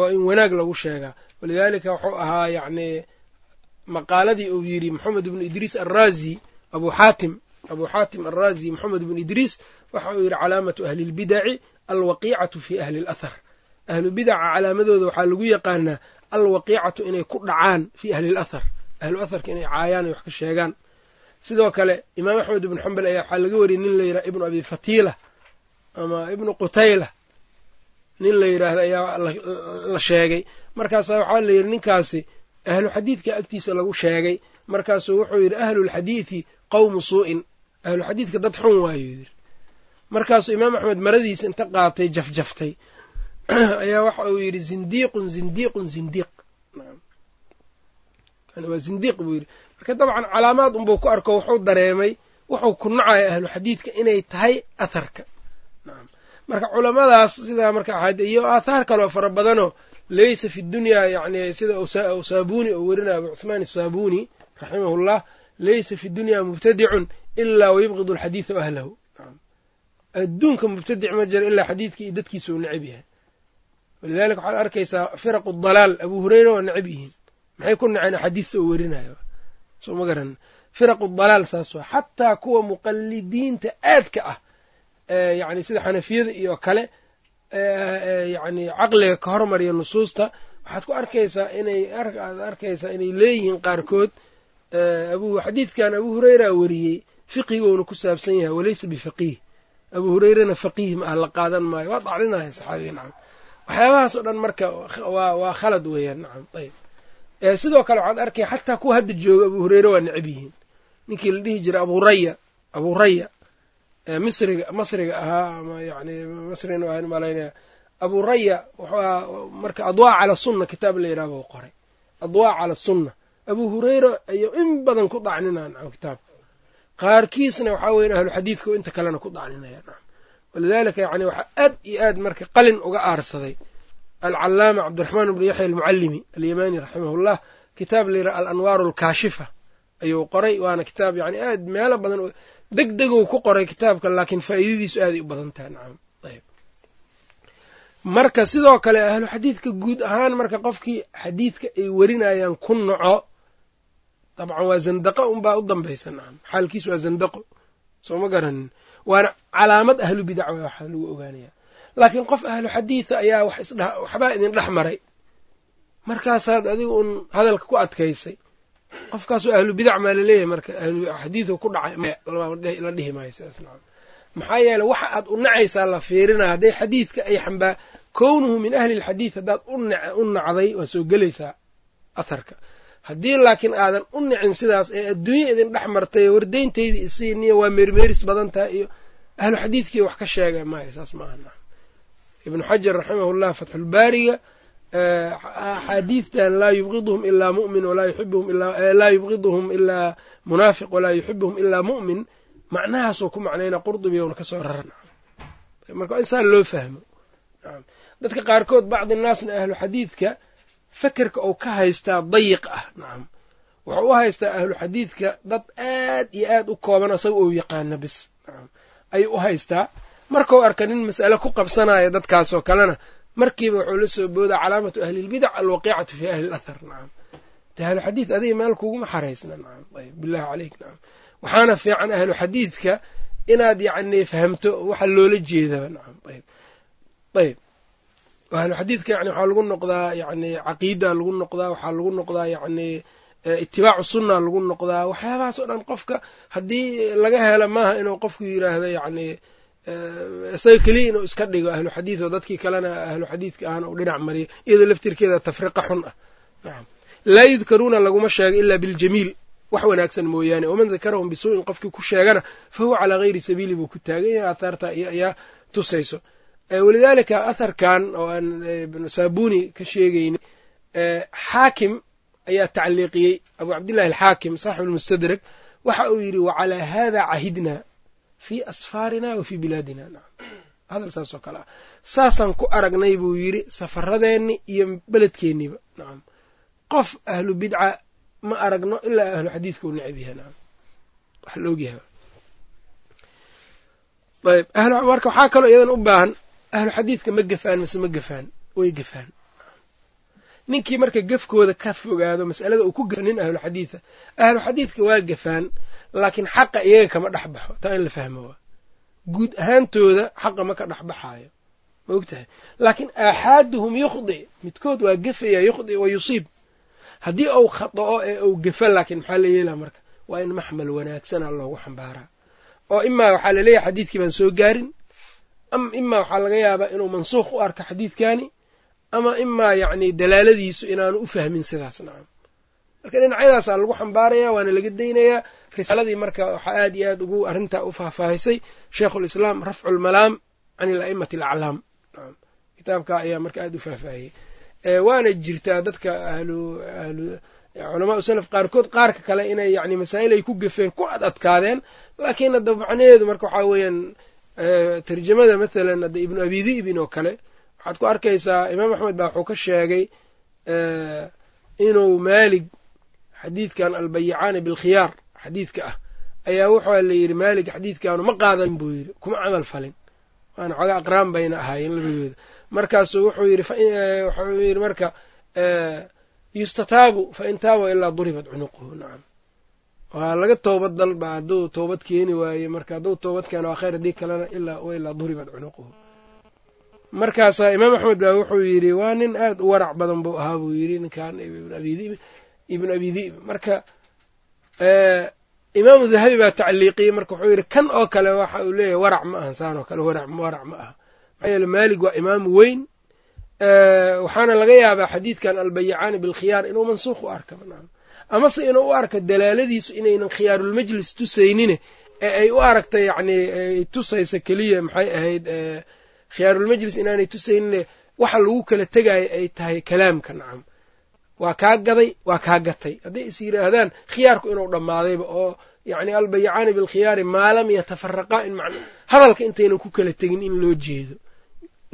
waa in wanaag lagu sheegaa walidaalika wuxuu ahaa yacni maqaaladii uu yidhi moxamed ibnu idriis alraazi abuu xaatim abuu xaatim alraazi moxamed ibnu idriis waxa uu yidhi calaamatu ahli lbidaci alwaqiicatu fi ahli alathar. Ahlu bidaca calaamadooda waxaa lagu yaqaanaa alwaqiicatu inay ku dhacaan fii ahli alathar. Ahlu atharka inay caayaan ay wax ka sheegaan. Sidoo kale imaam axmed ibnu xambal ayaa waxaa laga wariyey nin la yidhaha ibnu abi fatiila ama ibnu qutayla nin la yidhaahdo ayaa la sheegay. Markaasaa waxaa la yidhi ninkaasi ahlu xadiidka agtiisa lagu sheegay. Markaasuu wuxuu yidhi ahlulxadiidi qowmu suu'in. Ahlu xadiidka dad xun waayuu yidhi. Markaasuu imaam axmed maradiisa inta qaatay jafjaftay. Ayaa waxa uu yidhi zindiiqun zindiiqun zindiiq. Waa zindiiq buu yidhi. Marka dabcan calaamaad unbuu ku arko wuxuu dareemay wuxuu ku nacaya ahlu xadiidka inay tahay atharka marka culamadaas sidaa marka iyo aathaar kaloo fara badanoo leysa fi dunyaa yani sida saabuni oo werinaya abu cuhmaan asaabuni raximahullah leysa fi dunyaa mubtadicun ilaa wayubqidu alxadiida ahlahu. Adduunka mubtadic ma jiro ilaa xadiidkii iyo dadkiisa uu necab yahay. Walidalika waxaad arkaysaa firaqu dalaal abuu hureyra waa necab yihiin. Maxay ku naceen axaadiista oo werinayo soo ma garan. Firaqu dalaal saas waa xataa kuwa muqalidiinta aadka ah yani sida xanafiyada iyo kale yani caqliga ka hormariya nusuusta waxaad ku arkaysaa inay aad arkaysaa inay leeyihiin qaarkood xadiidkan abu hureyra weriyey fiqigouna ku saabsan yahay walaysa bifaqiih abu hureyrana faqiih ma ah la qaadan maayo. Waa dacrinaya saxaabiga nacam. Waxyaabahaas oo dhan marka waa khalad weeyaan nacam ayb sidoo kale waxaad arkaya xataa kuwa hadda jooga abu hureyre waa necab yihiin. Ninkii la dhihi jiray aburaya abu raya misriga masriga ahaa ama yani masrina waan malaynaya. Abu raya wuxuu ahaa marka adwaa cala sunna kitaab la yidhaha buu qoray. Adwaa cala sunna. Abu hureyra ayuu in badan ku dacninaa nacam kitaabka. Qaarkiisna waxaa weyan ahlu xadiidka inta kalena ku dacninaya nacam walidalika yani waxaa aad iyo aad marka qalin uga aarsaday. Alcalaama cabdiraxmaan ibnu yaxya almucallimi alyamani raximahullah kitaab la yidhaha alanwaaru alkaashifa ayuu qoray waana kitaab yani aad meelo badan deg deguu ku qoray kitaabka laakiin faa'iidadiisu aaday u badan tahay. Nacam ayb marka sidoo kale ahlu xadiidka guud ahaan marka qofkii xadiidka ay werinayaan ku naco dabcan waa zandaqo unbaa u dambaysa. Nacam xaalkiis waa zandaqo. Soo ma garanin waana calaamad ahlu bidac waxaa lagu ogaanaya laakiin qof ahlu xadiida ayaa waxbaa idin dhex maray. Markaasaad adiga un hadalka ku adkaysay qofkaasoo ahlu bidac maa la leeyahay marka xadiidu ku dhacay la dhihi maayo sidaas nacam maxaa yeele waxa aad u nacaysaa la fiirinaa hadday xadiidka ay xambaa kownuhu min ahli lxadiid haddaad u nacday waa soo gelaysaa atharka. Haddii laakiin aadan u nicin sidaas ee adduunya idin dhex martay wardayntayda isiiniyo waa meermeeris badan tahay iyo ahlu xadiidkii wax ka sheega maayo saas maaha ibnu xajar raximahullah fatxulbaariga axaadiidtan laa yubqiduhum ilaa mumin laa yubqiduhum ilaa munaafiq walaa yuxibuhum ilaa mu'min macnahaasuu ku macnayna qurdubi ouna ka soo rara nacam marka waa insaan loo fahmo dadka qaarkood bacdi naasna ahlu xadiidka fekerka uu ka haystaa dayiq ah nacam wuxuu u haystaa ahlu xadiidka dad aad iyo aad u kooban isaga ou yaqaana bis ayuu u haystaa markau arka nin mas'ale ku qabsanaya dadkaasoo kalena markiiba wuxuu la soo boodaa calaamatu ahlilbidac alwaqiicatu fii ahli lathar nacam de ahlu xadiid adiga meel kuguma xaraysna nacam ayb billahi caleyk nacam waxaana fiican ahlu xadiidka inaad yacni fahamto waxa loola jeedaba nacam ayb ayb ahlu xadiidka yani waxaa lagu noqdaa yani caqiida lagu noqdaa waxaa lagu noqdaa yani itibaacu sunna lagu noqdaa waxyaabahaas oo dhan qofka haddii laga helo maaha inuu qofku yiraahdo yani isaga keliya inuu iska dhigo ahlu xadiid oo dadkii kalena ahlu xadiidka ahna uu dhinac mariyo iyadoo laftirkeeda tafriqa xun ah. Nacam laa yudkaruuna laguma sheego ilaa biljamiil. Wax wanaagsan mooyaane. Waman dakarahum bisuu'in qofkii ku sheegana fa huwa calaa hayri sabiili buu ku taagan yahay aathaarta iyo ayaa tusayso. Walidaalika atharkan oo aan ibnu saabuni ka sheegayni xaakim ayaa tacliiqiyey. Abu cabdillahi alxaakim saaxibu lmustadrag waxa uu yidhi wacalaa hada cahidna fii asfaarina wa fii bilaadina hadal saas oo kale ah. Saasaan ku aragnay buu yidhi safaradeenni iyo beledkeenniba nacam qof ahlu bidca ma aragno ilaa ahlu xadiidka u necab yahay. Nacam wax la ogyahay ayb marka waxaa kaloo iyadan u baahan ahlu xadiidka ma gafaan mise ma gafaan way gafaan. Ninkii marka gefkooda ka fogaado mas'alada uu ku gafa nin ahlu xadiida ahlu xadiidka waa gafaan laakiin xaqa iyaga kama dhex baxo. Taa in la fahmo. Waa guud ahaantooda xaqa ma ka dhex baxaayo. Ma og tahay laakiin aaxaaduhum yukhdi. Midkood waa gefaya yukhdi wa yusiib. Haddii uu khata'o ee uu gefa laakiin maxaa la yeelaa marka? Waa in maxmal wanaagsana loogu xambaaraa. Oo imaa waxaa la leeyahay xadiidkii baan soo gaarin. Imaa waxaa laga yaabaa inuu mansuukh u arko xadiidkani ama imaa yacni dalaaladiisu inaanu u fahmin sidaas nacam marka dhinacyadaasaa lagu xambaaraya waana laga daynayaa risaaladii marka waxaa aad iyo aad ugu arrintaa u faahfaahisay sheikhulislaam rafcu lmalaam can ila'imati alaclaam kitaabka ayaa marka aad u faahfaahiyey waana jirtaa dadka culamaau salaf qaarkood qaarka kale inay yani masaa'il ay ku gafeen ku ad adkaadeen laakiin hadda macnaheedu marka waxaa weeyaan tarjamada mathalan hadda ibnu abi di'bin oo kale waxaad ku arkaysaa imaam axmed baa wuxuu ka sheegay inuu maalig xadiidkan albayicaani bilkhiyaar xadiidka ah. Ayaa wuxua la yidhi maalig xadiidkaanu ma qaadan buu yidhi. Kuma camal falin. Waana xooga aqraan bayna ahaayeen labadooda. Markaasuu wuxuu yidhi wuxuu yidhi marka yustataabu fa in taaba ilaa duribat cunuquhu. Nacam waa laga toobad dalba hadduu toobad keeni waaye marka hadduu toobad keeno waa khayr haddii kalena ilaa ilaa duribat cunuquhu. Markaasaa imaam axmed baa wuxuu yidhi waa nin aad u warac badan buu ahaa buu yidhi ninkan ibnu abi di'b marka imaamu dahabi baa tacliiqiyey marka wuxuu yidhi kan oo kale waxa uu leeyahay warac ma ahan saan oo kale warac ma aha. Maxaa yeele maalig waa imaam weyn waxaana laga yaabaa xadiidkan albayicaani bilkhiyaar inuu mansuukh u arka amase inuu u arka dalaaladiisu inaynan khiyaarulmajlis tusaynine ee ay u aragta yacni ay tusaysa keliya maxay ahayd khiyaarulmajlis inaanay tusaynine waxa lagu kala tegaayo ay tahay kalaamka nacam waa kaa gaday waa kaa gatay. Hadday is yidhaahdaan khiyaarku inuu dhammaadayba oo yacni albayicaani bilkhiyaari maa lam yatafaraqaa in man hadalka intaynan ku kala tegin in loo jeedo.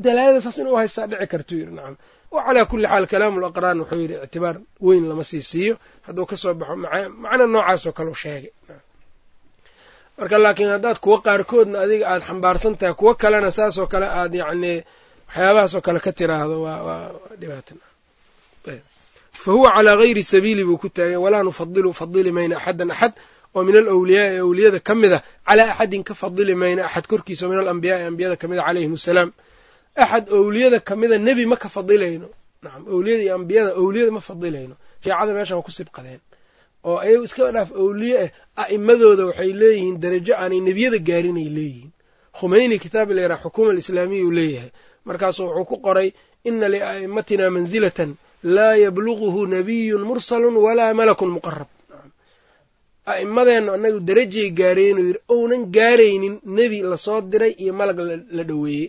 Dalaalada saas inuu haystaa dhici kartuu yidhi nacam. Wa calaa kulli xaal kalaamu laqraan wuxuu yidhi ictibaar weyn lama sii siiyo. Hadduu ka soo baxo macna noocaasoo kale u sheegay. Marka laakiin haddaad kuwo qaarkoodna adiga aada xambaarsan tahay kuwo kalena saasoo kale aad yacni waxyaabahaasoo kale ka tiraahdo waa waa dhibaatan fa huwa calaa gayri sabiili buu ku taagay walaa nufadilu fadili mayna axadan axad oo min alawliyaai awliyada ka mid a calaa axadin ka fadili mayno axad korkiisa oo min alambiyaai ambiyada ka mid a calayhim asalaam axad owliyada ka mida nebi ma ka fadilayno nacam owliyada iyo ambiyada owliyada ma fadilayno shiicada meeshan ku sibqadeen oo ayagu iska dhaaf owliye ah a'immadooda waxay leeyihiin darajo aanay nebiyada gaarinay leeyihiin khumeyni kitaab layraa xukuma alislaamiya uu leeyahay markaasuu wuxuu ku qoray ina lia'immatina mansilatan laa yabluguhu nabiyun mursalun walaa malakun muqarab a'immadeennu annagu darajay gaareen uu yidhi ounan gaaraynin nebi la soo diray iyo malag la dhoweeyey.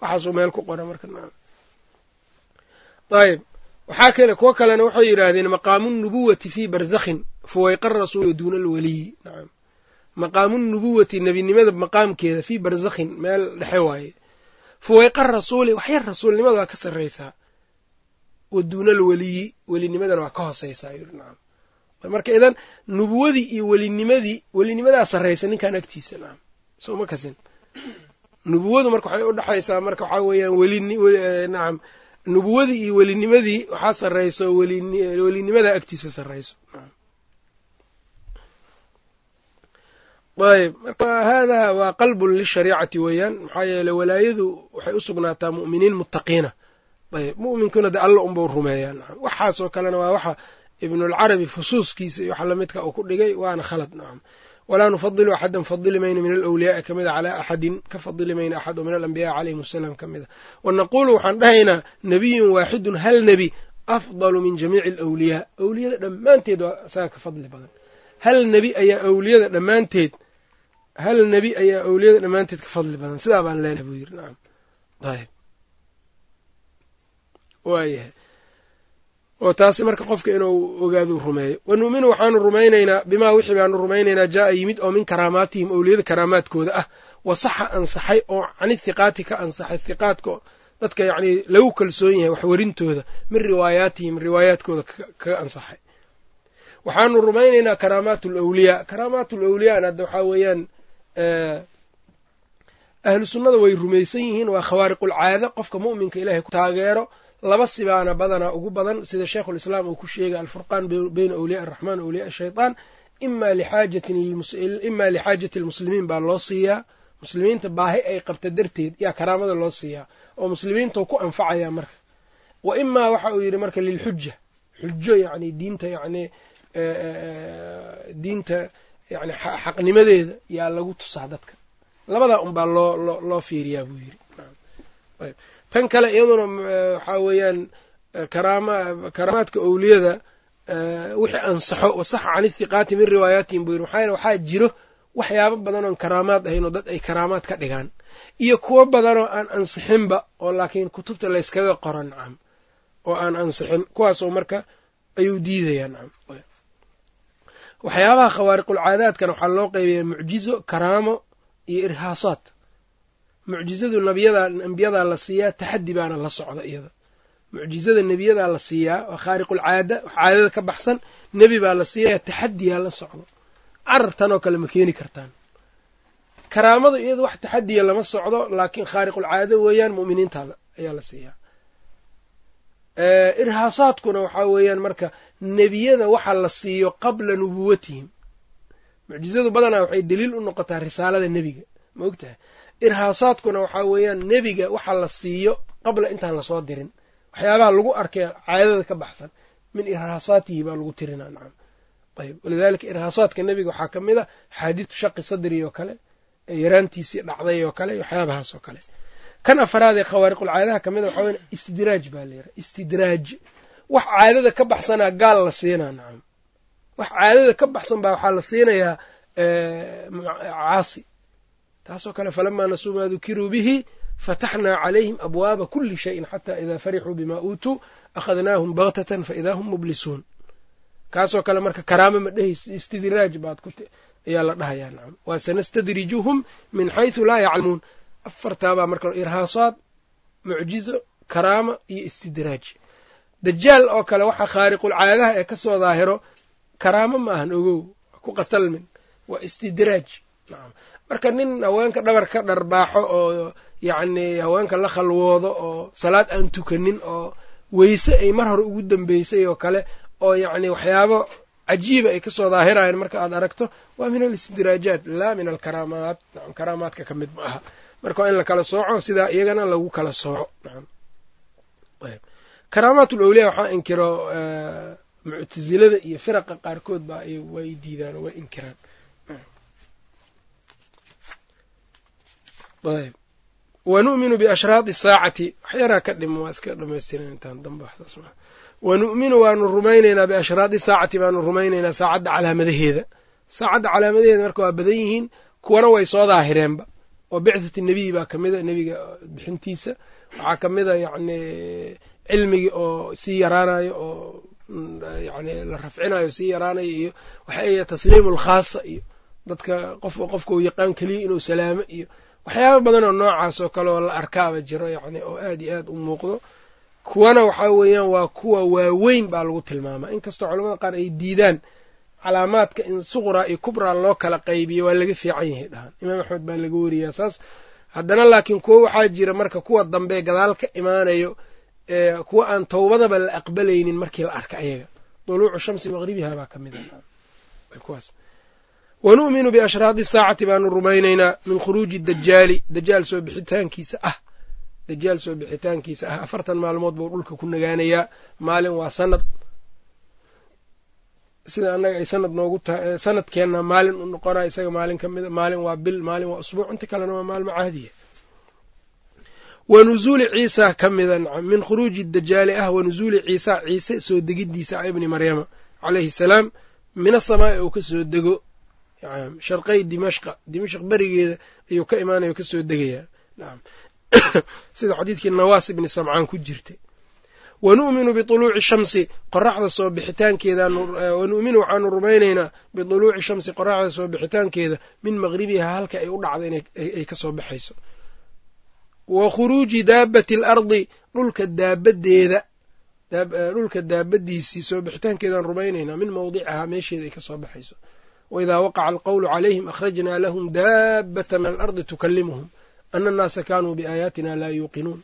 Waxaasuu meel ku qora marka ayb waxaa kale kuwo kalena waxay yidhaahdeen maqaamu nubuwati fii barzakhin fuwayqa rasuuli duuna alwaliyi nacam maqaamu nubuwati nebinimada maqaamkeeda fii barzakhin meel dhexe waaye. Fuwayqa rasuuli waxyar rasuulnimada waa ka sarraysaa wa duuna alweliyi welinimadana waa ka hooseysaa marka idan nubuwadii iyo welinimadii welinimadaa sarraysa ninkan agtiisa nacam sooma kasin. Nubuwadu marka waxay udhexaysaa marka waxaa weeyaan welinacam nubuwadii iyo welinimadii waxaa sarrayso welinimadaa agtiisa sarrayso ayb marka haadaa waa qalbun lishariicati weeyaan maxaa yeeley walaayadu waxay u sugnaataa mu'miniin muttaqiina ayb mu'minkuna de alla unbau rumeeyaa nacam waxaasoo kalena waa waxa ibnulcarabi fusuuskiisa iyo waxa lamidka uu ku dhigay waana khalad nacam walaa nufadilu axadan fadili mayno min alawliyaai ka mida calaa axadin ka fadili mayno axad min alambiyaai calayhim asalaam ka mid a wanaquulu waxaan dhahaynaa nebiyun waaxidun hal nebi afdalu min jamiici alawliyaa. Awliyada dhammaanteed waa isaga ka fadli badan. Hal nebi ayaa awliyada dhammaanteed hal nebi ayaa awliyada dhammaanteed ka fadli badan. Sidaa baan leenahay buu yidhi nacam ayb waayahay. Oo taasi marka qofka inuu ogaadu rumeeyo. Wa nu'minu waxaanu rumaynaynaa bimaa wixii baanu rumaynaynaa jaa'a yimid oo min karaamaatihim owliyada karaamaadkooda ah. Wa saxa ansaxay oo cani hiqaati ka ansaxay hiqaadka dadka yacnii lagu kalsoon yahay waxwerintooda min riwaayaatihim riwaayaadkooda kaga ansaxay. Waxaanu rumaynaynaa karaamaat alawliyaa karaamaat alawliyaana hadda waxaa weeyaan ahlu sunnada way rumaysan yihiin waa khawaariqulcaada qofka mu'minka ilahay ku taageero laba sibaana badanaa ugu badan sida sheikhulislaam uu ku sheegay alfurqaan beyna awliyaa araxmaan awliyaa ashaytaan ima lixaajati almuslimiin baa loo siiyaa. Muslimiinta baahi ay qabta darteed yaa karaamada loo siiyaa oo muslimiintau ku anfacaya marka. Wa imaa waxa uu yidhi marka lilxuja xujo yani diinta yani diinta yani xaqnimadeeda yaa lagu tusaa dadka. Labadaa unbaa loo loo fiiriyaa buu yidhi tan kale iyaduna waxaa weeyaan karaamaadka owliyada wixii ansaxo wasaxa can ithiqaati min riwaayaatihim buu yidhi maxaa yeele waxaa jiro waxyaabo badan oon karaamaad ahayn oo dad ay karaamaad ka dhigaan iyo kuwo badanoo aan ansixinba oo laakiin kutubta layskaga qoro nacam oo aan ansixin kuwaasoo marka ayuu diidayaa nacam waxyaabaha khawaariqulcaadaadkana waxaa loo qeybayaa mucjizo karaamo iyo irhaasaad mucjizadu nabiyada ambiyadaa la siiyaa taxaddi baana la socda iyada. Mucjizada nebiyadaa la siiyaa waa khaariqulcaada caadada ka baxsan nebi baa la siiyaa taxadiyaa la socdo. Carartan oo kale ma keeni kartaan. Karaamadu iyada wax taxadiya lama socdo laakiin khaariqulcaado weeyaan mu'miniinta ayaa la siiyaa. Irhaasaadkuna waxaa weeyaan marka nebiyada waxa la siiyo qabla nubuwatihim mucjizadu badanaa waxay daliil u noqotaa risaalada nebiga. Ma ogtahay irhaasaadkuna waxaa weeyaan nebiga waxa la siiyo qabla intaan la soo dirin. Waxyaabaha lagu arkay caadada ka baxsan min irhaasaatihi baa lagu tirinaa nacam. Ayb walidaalika irhaasaadka nebiga waxaa ka mid a xaadiistu shaqi sadri oo kale yaraantiisii dhacday oo kale waxyaabahaas oo kale. Kan afaraad ee khawaariqulcaadaha ka mid a waxaa istidraaj baa layidhaha istidraaj. Wax caadada ka baxsanaa gaal la siinaa nacam. Wax caadada ka baxsan baa waxaa la siinayaa caasi taasoo kale falamaa nasuu maa dukiruu bihi fataxnaa calayhim abwaaba kuli shayin xataa idaa farixuu bimaa uutuu akhadnaahum baktatan faidaa hum mublisuun kaasoo kale marka karaamo ma dhehaysa istidraaj baad ku ayaa la dhahayaa nacam waa sanastadrijuhum min xaysu laa yaclamuun. Afartaabaa marka irhaasaad mucjizo karaama iyo istidraaj. Dajaal oo kale waxaa khaariqulcaadaha ee ka soo daahiro karaamo ma ahan ogow ku qatalmin. Waa istidraaj marka nin haweenka dhabar ka dharbaaxo oo yacni haweenka la khalwoodo oo salaad aan tukanin oo weyse ay mar hore ugu dambeysay oo kale oo yacni waxyaabo cajiiba ay ka soo daahirayaan marka aad aragto waa min alistidraajaat laa min alkaraamaat. Karaamaadka ka mid ma aha. Marka waa in la kala sooco sidaa iyagana lagu kala sooco. Karaamaat ulawliya waxaa inkiro muctasilada iyo firaqa qaarkood baa way diidaan way inkiraan ayb. Wa nu'minu biashraadi saacati. Waxyaraa ka dhimo waa iska dhamaystiran intaan dambe waxsaas maa wa nu'minu waanu rumaynaynaa biashraadi saacati baanu rumaynaynaa saacadda calaamadaheeda. Saacadda calaamadaheeda marka waa badan yihiin kuwana way soo daahireenba. Oo bicthati nebiyi baa kamida nebiga bixintiisa. Waxaa kamida yacni cilmigii oo sii yaraanayo oo yani la rafcinayo sii yaraanayo iyo waxay tasliimu lkhaasa iyo dadka qof qofka uu yaqaan keliya inuu salaamo iyo waxyaaba badan oo noocaas oo kale oo la arkaaba jiro yani oo aad iyo aad u muuqdo kuwana waxaa weeyaan waa kuwa waaweyn baa lagu tilmaamaa. Inkastoo culamada qaar ay diidaan calaamaadka in suqraa iyo kubraa loo kala qaybiyo waa laga fiican yahay dhahaan. Imaam axmed baa laga wariyaa saas. Haddana laakiin kuwo waxaa jira marka kuwa dambe gadaal ka imaanayo kuwa aan towbadaba la aqbalaynin markii la arka ayaga. Duluucu shamsi maqribiha baa ka mid a wa nu'minu biashraadi saacati baanu rumaynaynaa min khuruuji dajaali dajaal soo bixitaankiisa ah dajaal soo bixitaankiisa ah afartan maalmood buu dhulka ku nagaanayaa maalin waa sanad sida annaga ay sanad noogu tahay sanadkeenna maalin u noqonaa isaga maalin ka mida maalin waa bil maalin waa usbuuc inta kalena waa maalmo caadiya wa nuzuuli ciisa ka mida nacam min khuruuji dajaali ah wa nuzuuli ciisa ciise soo degidiisa ah ibni maryama calayhi salaam min asamaa'i uu ka soo dego sharqay dimashqa. Dimashq berigeeda ayuu ka imaanaya ka soo degayaa. Nacam sida xadiidkii nawaas ibni samcaan ku jirtay. Wa nu'minu bituluuci shamsi. Qoraxda soo bixitaankeedawa nu'minu waxaanu rumaynaynaa bituluuci shamsi qoraxda soo bixitaankeeda min maqribiha halka ay u dhacda inay ka soo baxayso. Wa khuruuji daabati alardi. Dhulka daabadeeda dhulka daabadiisii soo bixitaankeedaan rumaynaynaa min mawdicihaa meesheeda ay ka soo baxayso waidaa waqaca alqowlu calayhim akhrajnaa lahum daabata min alardi tukalimuhum ana annaasa kaanuu biaayaatina laa yuuqinuun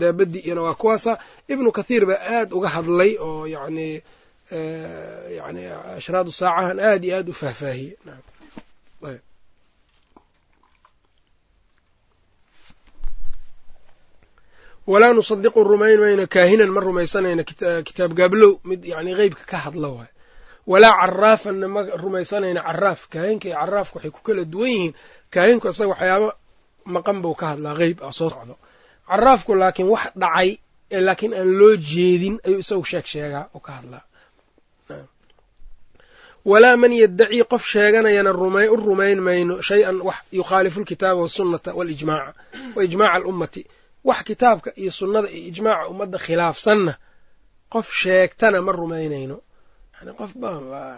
daabadii iyana waa kuwaasa ibnu kathiir baa aad uga hadlay oo yani yani ashraadu saacahan aad iyo aad u faahfaahiyey walaa nusadiqu rumayn mayno kaahinan ma rumaysanayno kitaab gaablow mid yani qeybka ka hadla waay walaa caraafanna ma rumaysanayno caraaf kaahinka iyo caraafka waxay ku kala duwan yihiin. Kaahinku isaga waxyaaba maqan buu ka hadlaa qeyb ah soo socdo. Caraafku laakiin wax dhacay ee laakiin aan loo jeedin ayuu isagu sheeg sheegaa oo ka hadlaa. Walaa man yaddacii qof sheeganayana u rumayn mayno shay-an wax yukhaalifu lkitaaba wasunnata walijmaaca wa ijmaaca alummati wax kitaabka iyo sunnada iyo ijmaaca ummadda khilaafsanna qof sheegtana ma rumaynayno qof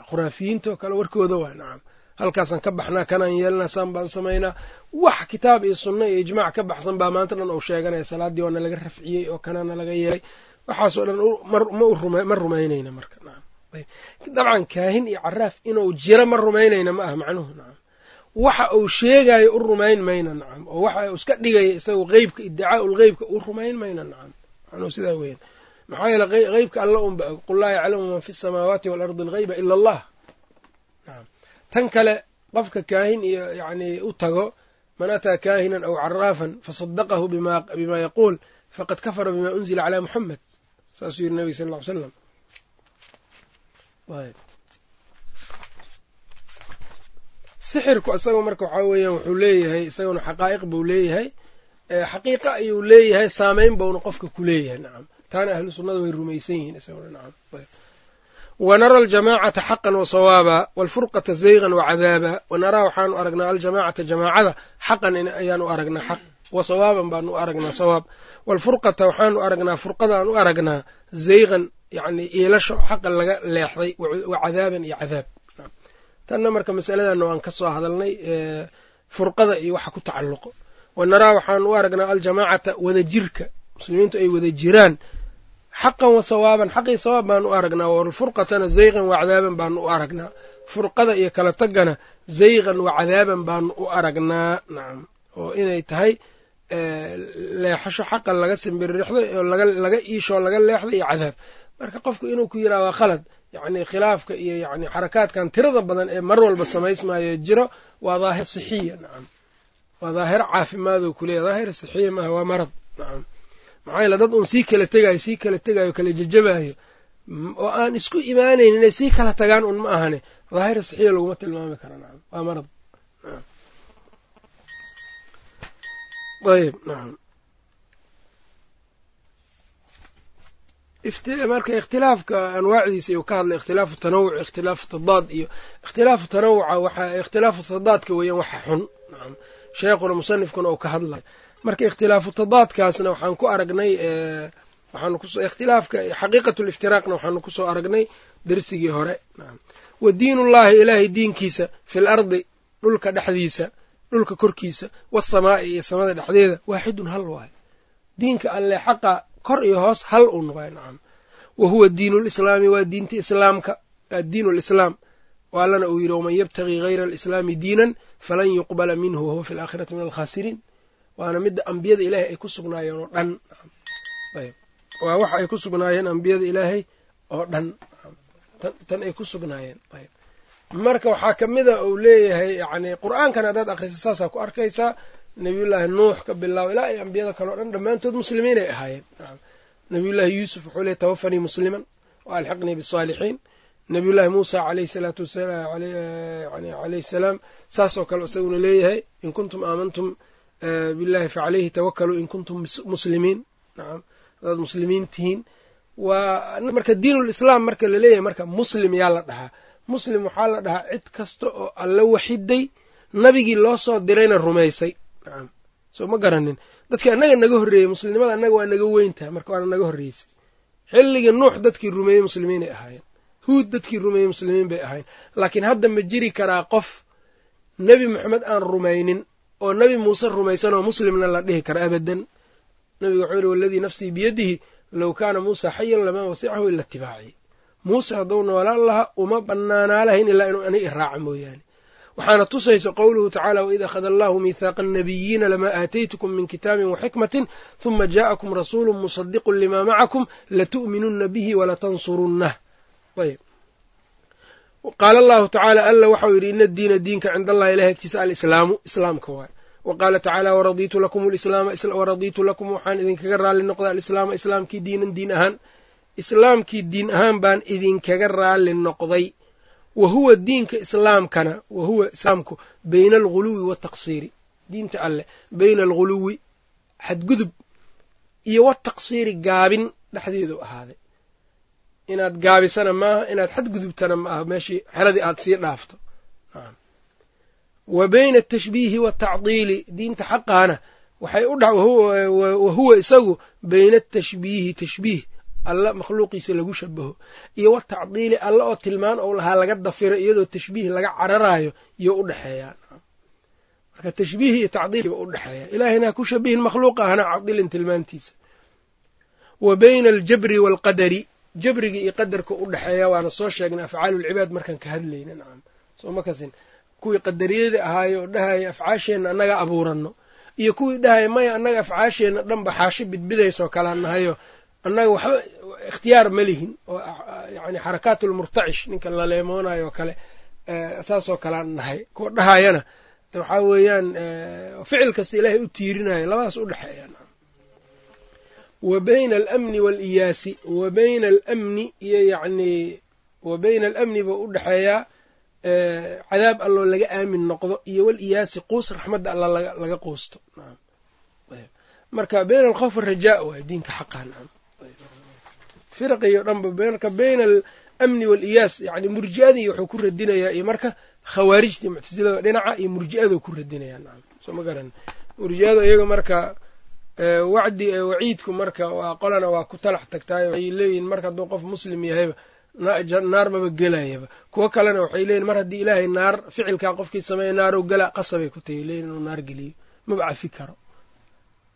khuraafiyiintaoo kale warkooda waa nacam halkaasaan ka baxnaa kanaan yeelnaa saan baan samaynaa. Wax kitaab iyo sunno iyo ijmaac ka baxsan baa maanta dhan uu sheeganaya salaaddii waana laga rafciyey oo kanaana laga yeelay. Waxaasoo dhan ma rumaynayna marka dabcan kaahin iyo caraaf inuu jiro ma rumaynayna ma ah macnuhu nacam waxa uu sheegayo u rumayn mayna nacam oo waxa uu iska dhigaya isagu qeybka iddicaau lqeybka u rumayn mayna nacam macnuhu sidaa weyan maxaa yeele qeybka alla unba og qul laa yaclamu man fi samaawaati waalardi algeyba ila allah. Tan kale qofka kaahin iyo yani u tago man ataa kaahinan aw caraafan fasadaqahu bima yaquul faqad kafara bima unzila calaa muxamed saasuu yiri nabig sal ll ly slam sixirku isaga marka waxaa weeyaan wuxuu leeyahay isaguna xaqaa'iq buu leeyahay xaqiiqa ayuu leeyahay saameyn buuna qofka ku leeyahay nacam taana ahlu way rumaysan yihiin wanara aljamaacata xaqan wa sawaaba waalfurqata zaygan wa cadaaba. Wanaraa waxaanu aragnaa aljamaacata jamaacada xaqan ayaanu aragnaa xaq wa sawaaban baanu u aragnaa sawaab. Waalfurqata waxaanu aragnaa furqadaan u aragnaa zaygan yacni iilasho xaqan laga leexday wa cadaaban iyo cadaab. Tanna marka masaladanna waan ka soo hadalnay furqada iyo waxa ku tacalluqo. Wanaraa waxaanu u aragnaa aljamaacata wadajirka. Muslimiintu ay wada jiraan xaqan wa sawaaban xaqii sawaab baanu u aragnaa walfurqatana zayqan wa cadaaban baanu u aragnaa. Furqada iyo kala tagana zayqan wa cadaaban baanu u aragnaa nacam oo inay tahay leexasho xaqan laga simbiririxday oo laga iishoo laga leexday iyo cadaab. Marka qofku inuu ku yidhaha waa khalad yacni khilaafka iyo yani xarakaadkan tirada badan ee mar walba samaysmaayo jiro waa daahir sixiya nacam waa daahiro caafimaadoo kuleeya daahir sixiya maaha waa marad nacam maxaa yeele dad uun sii kala tegaayo sii kala tegaayo kala jajabaayo. Oo aan isku imaanayn inay sii kala tagaan un ma ahane. Daahira sixiya laguma tilmaami karo nacam waa marad. Ayb nacam marka ikhtilaafka anwaacdiisa ayuu ka hadlay ikhtilaafu tanawuc ikhtilaafu tadaad iyo ikhtilaafu tanawuca waxa ikhtilaafu tadaadka weeyaan waxa xun sheekhuna musanifkuna uu ka hadlay marka ikhtilaafu tadaadkaasna waxaan ku aragnay waxaanu kus ikhtilaafka xaqiiqatu liftiraaqna waxaanu ku soo aragnay dersigii hore. Wa diinullaahi ilaahay diinkiisa fil ardi dhulka dhexdiisa dhulka korkiisa wasamaa'i iyo samada dhexdeeda waaxidun hal waayo diinka alle xaqa kor iyo hoos hal un waay nacam wa huwa diinu lislaami waa diinta islaamka waa diinu lislaam allana uu yidhi waman yabtagii hayra alislaami diinan falan yuqbala minhu wahuwa fi alaakhirati min alkhaasiriin waana midda ambiyada ilaahay ay ku sugnaayeen oo dhan. Waa waxa ay ku sugnaayeen ambiyada ilaahay oo dhan. Tan ay ku sugnaayeen. Marka waxaa ka mida uu leeyahay yani qur'aankan haddaad akrisa saasaa ku arkaysaa nabiyullaahi nuux ka bilaabo ilaa ay ambiyada kale o dhan dhammaantood muslimiinay ahaayeen. Nabiyullaahi yuusuf wuxuu leeyay tawafanii musliman wa alxiqnii bisaalixiin nabiyullaahi muusa caleyhi salaatu wasalaamaleyhi salaam saasoo kale isaguna leeyahay in kuntum aamantum billahi facaleyhi tawakaluu in kuntum muslimiin nacam hadaad muslimiin tihiin waa marka diinulislaam marka la leeyahay marka muslim yaa la dhahaa muslim waxaa la dhahaa cid kasta oo alla waxiday nabigii loo soo dirayna rumaysay nacam soo ma garanin dadkii annaga naga horreeyey muslimnimada annaga waa naga weyntaha marka waana naga horreysay xilligii nuux dadkii rumeeyey muslimiinay ahaayeen huud dadkii rumeeyey muslimiin bay ahaayeen laakiin hadda ma jiri karaa qof nebi moxamed aan rumaynin oo nebi muuse rumaysan oo muslimna la dhihi karo abadan. Nabiga wuxuu yihi waladii nafsii biyadihi low kaana muusa xayan lamaa wasicahu ila itibaaci muuse hadduu noolaan lahaa uma bannaanaa lahayn ilaa inuu ani iraaca mooyaane. Waxaana tusaysa qowluhu tacaala waid akhada allahu miihaaqa annabiyiina lamaa aataytukum min kitaabin waxikmatin huma jaa'akum rasuulu musadiqun limaa macakum latu'minunna bihi walatansurunnah ayb qaala allahu tacaala alla waxau yidhi ina diina diinka cind allahi ilahi agtiisa alislaamu islaamka waay wa qaala tacaala waradiitu lakum lislaama waradiitu lakum waxaan idinkaga raalli noqday alislaama islaamkii diinan diin ahaan islaamkii diin ahaan baan idinkaga raalli noqday wa huwa diinka islaamkana wa huwa islaamku bayna alguluwi wataqsiiri diinta alleh bayna alguluwi xadgudub iyo wataqsiiri gaabin dhexdeedu ahaaday inaad gaabisana maaha inaad xadgudubtana ma aha meeshii xeradii aad sii dhaafto. Wa bayna atashbiihi waatacdiili diinta xaqaana waxay u wa huwa isagu bayna atashbiihi tashbiih alla makhluuqiisa lagu shabaho iyo watacdiili alla oo tilmaan ou lahaa laga dafiro iyadoo tashbiih laga cararaayo iyo u dhexeeyaa marka tashbiih iyo tacdiilba u dhexeeya ilaahayna ha ku shabihin makhluuqa cadilin tilmaantiisa. Wa bayna aljabri waalqadari jabriga iyo qadarka u dhexeeya waana soo sheegnay afcaalulcibaad markaan ka hadlayna nacam. Soo ma kuwii qadariyada ahaayo oo dhahaya afcaasheenna annaga abuuranno. Iyo kuwii dhahaya maya annaga afcaasheenna dhanba xaashi bidbidaysoo kalaa nahayo. Annaga waxba ikhtiyaar ma lihin oo yani xarakaatlmurtacish ninka laleemoonayo oo kale saasoo kalea nahay. Kuwa dhahayana waxaa weeyaan ficil kasta ilaahay u tiirinayo labadaas u dhexeeya wa bayna alamni waaliyaasi wa bayna alamni iyo yacnii wa bayna alamni buu u dhexeeyaa cadaab alloo laga aamin noqdo iyo waliyaasi quus raxmadda alla laga quusto. Marka bayna alkhawf arajaa waay diinka xaqaa firqiyo dhanba marka bayna alamni waaliyaas yani murji'adii wuxuu ku radinayaa iyo marka khawaarijtii muctasilada dhinaca iyo murji'aduu ku radinayaa nacam soo ma garan. Murji'adu iyaga marka wacdi waciidku marka qolana waa ku talax tagtaay waxay leeyihiin marka hadduu qof muslim yahayba naar maba gelayaba. Kuwo kalena waxay leeyihiin mar haddii ilaahay naar ficilkaa qofkii sameeya naarow gala qasabay ku tahay leeyihiin inuu naar geliyo. Maba cafi karo.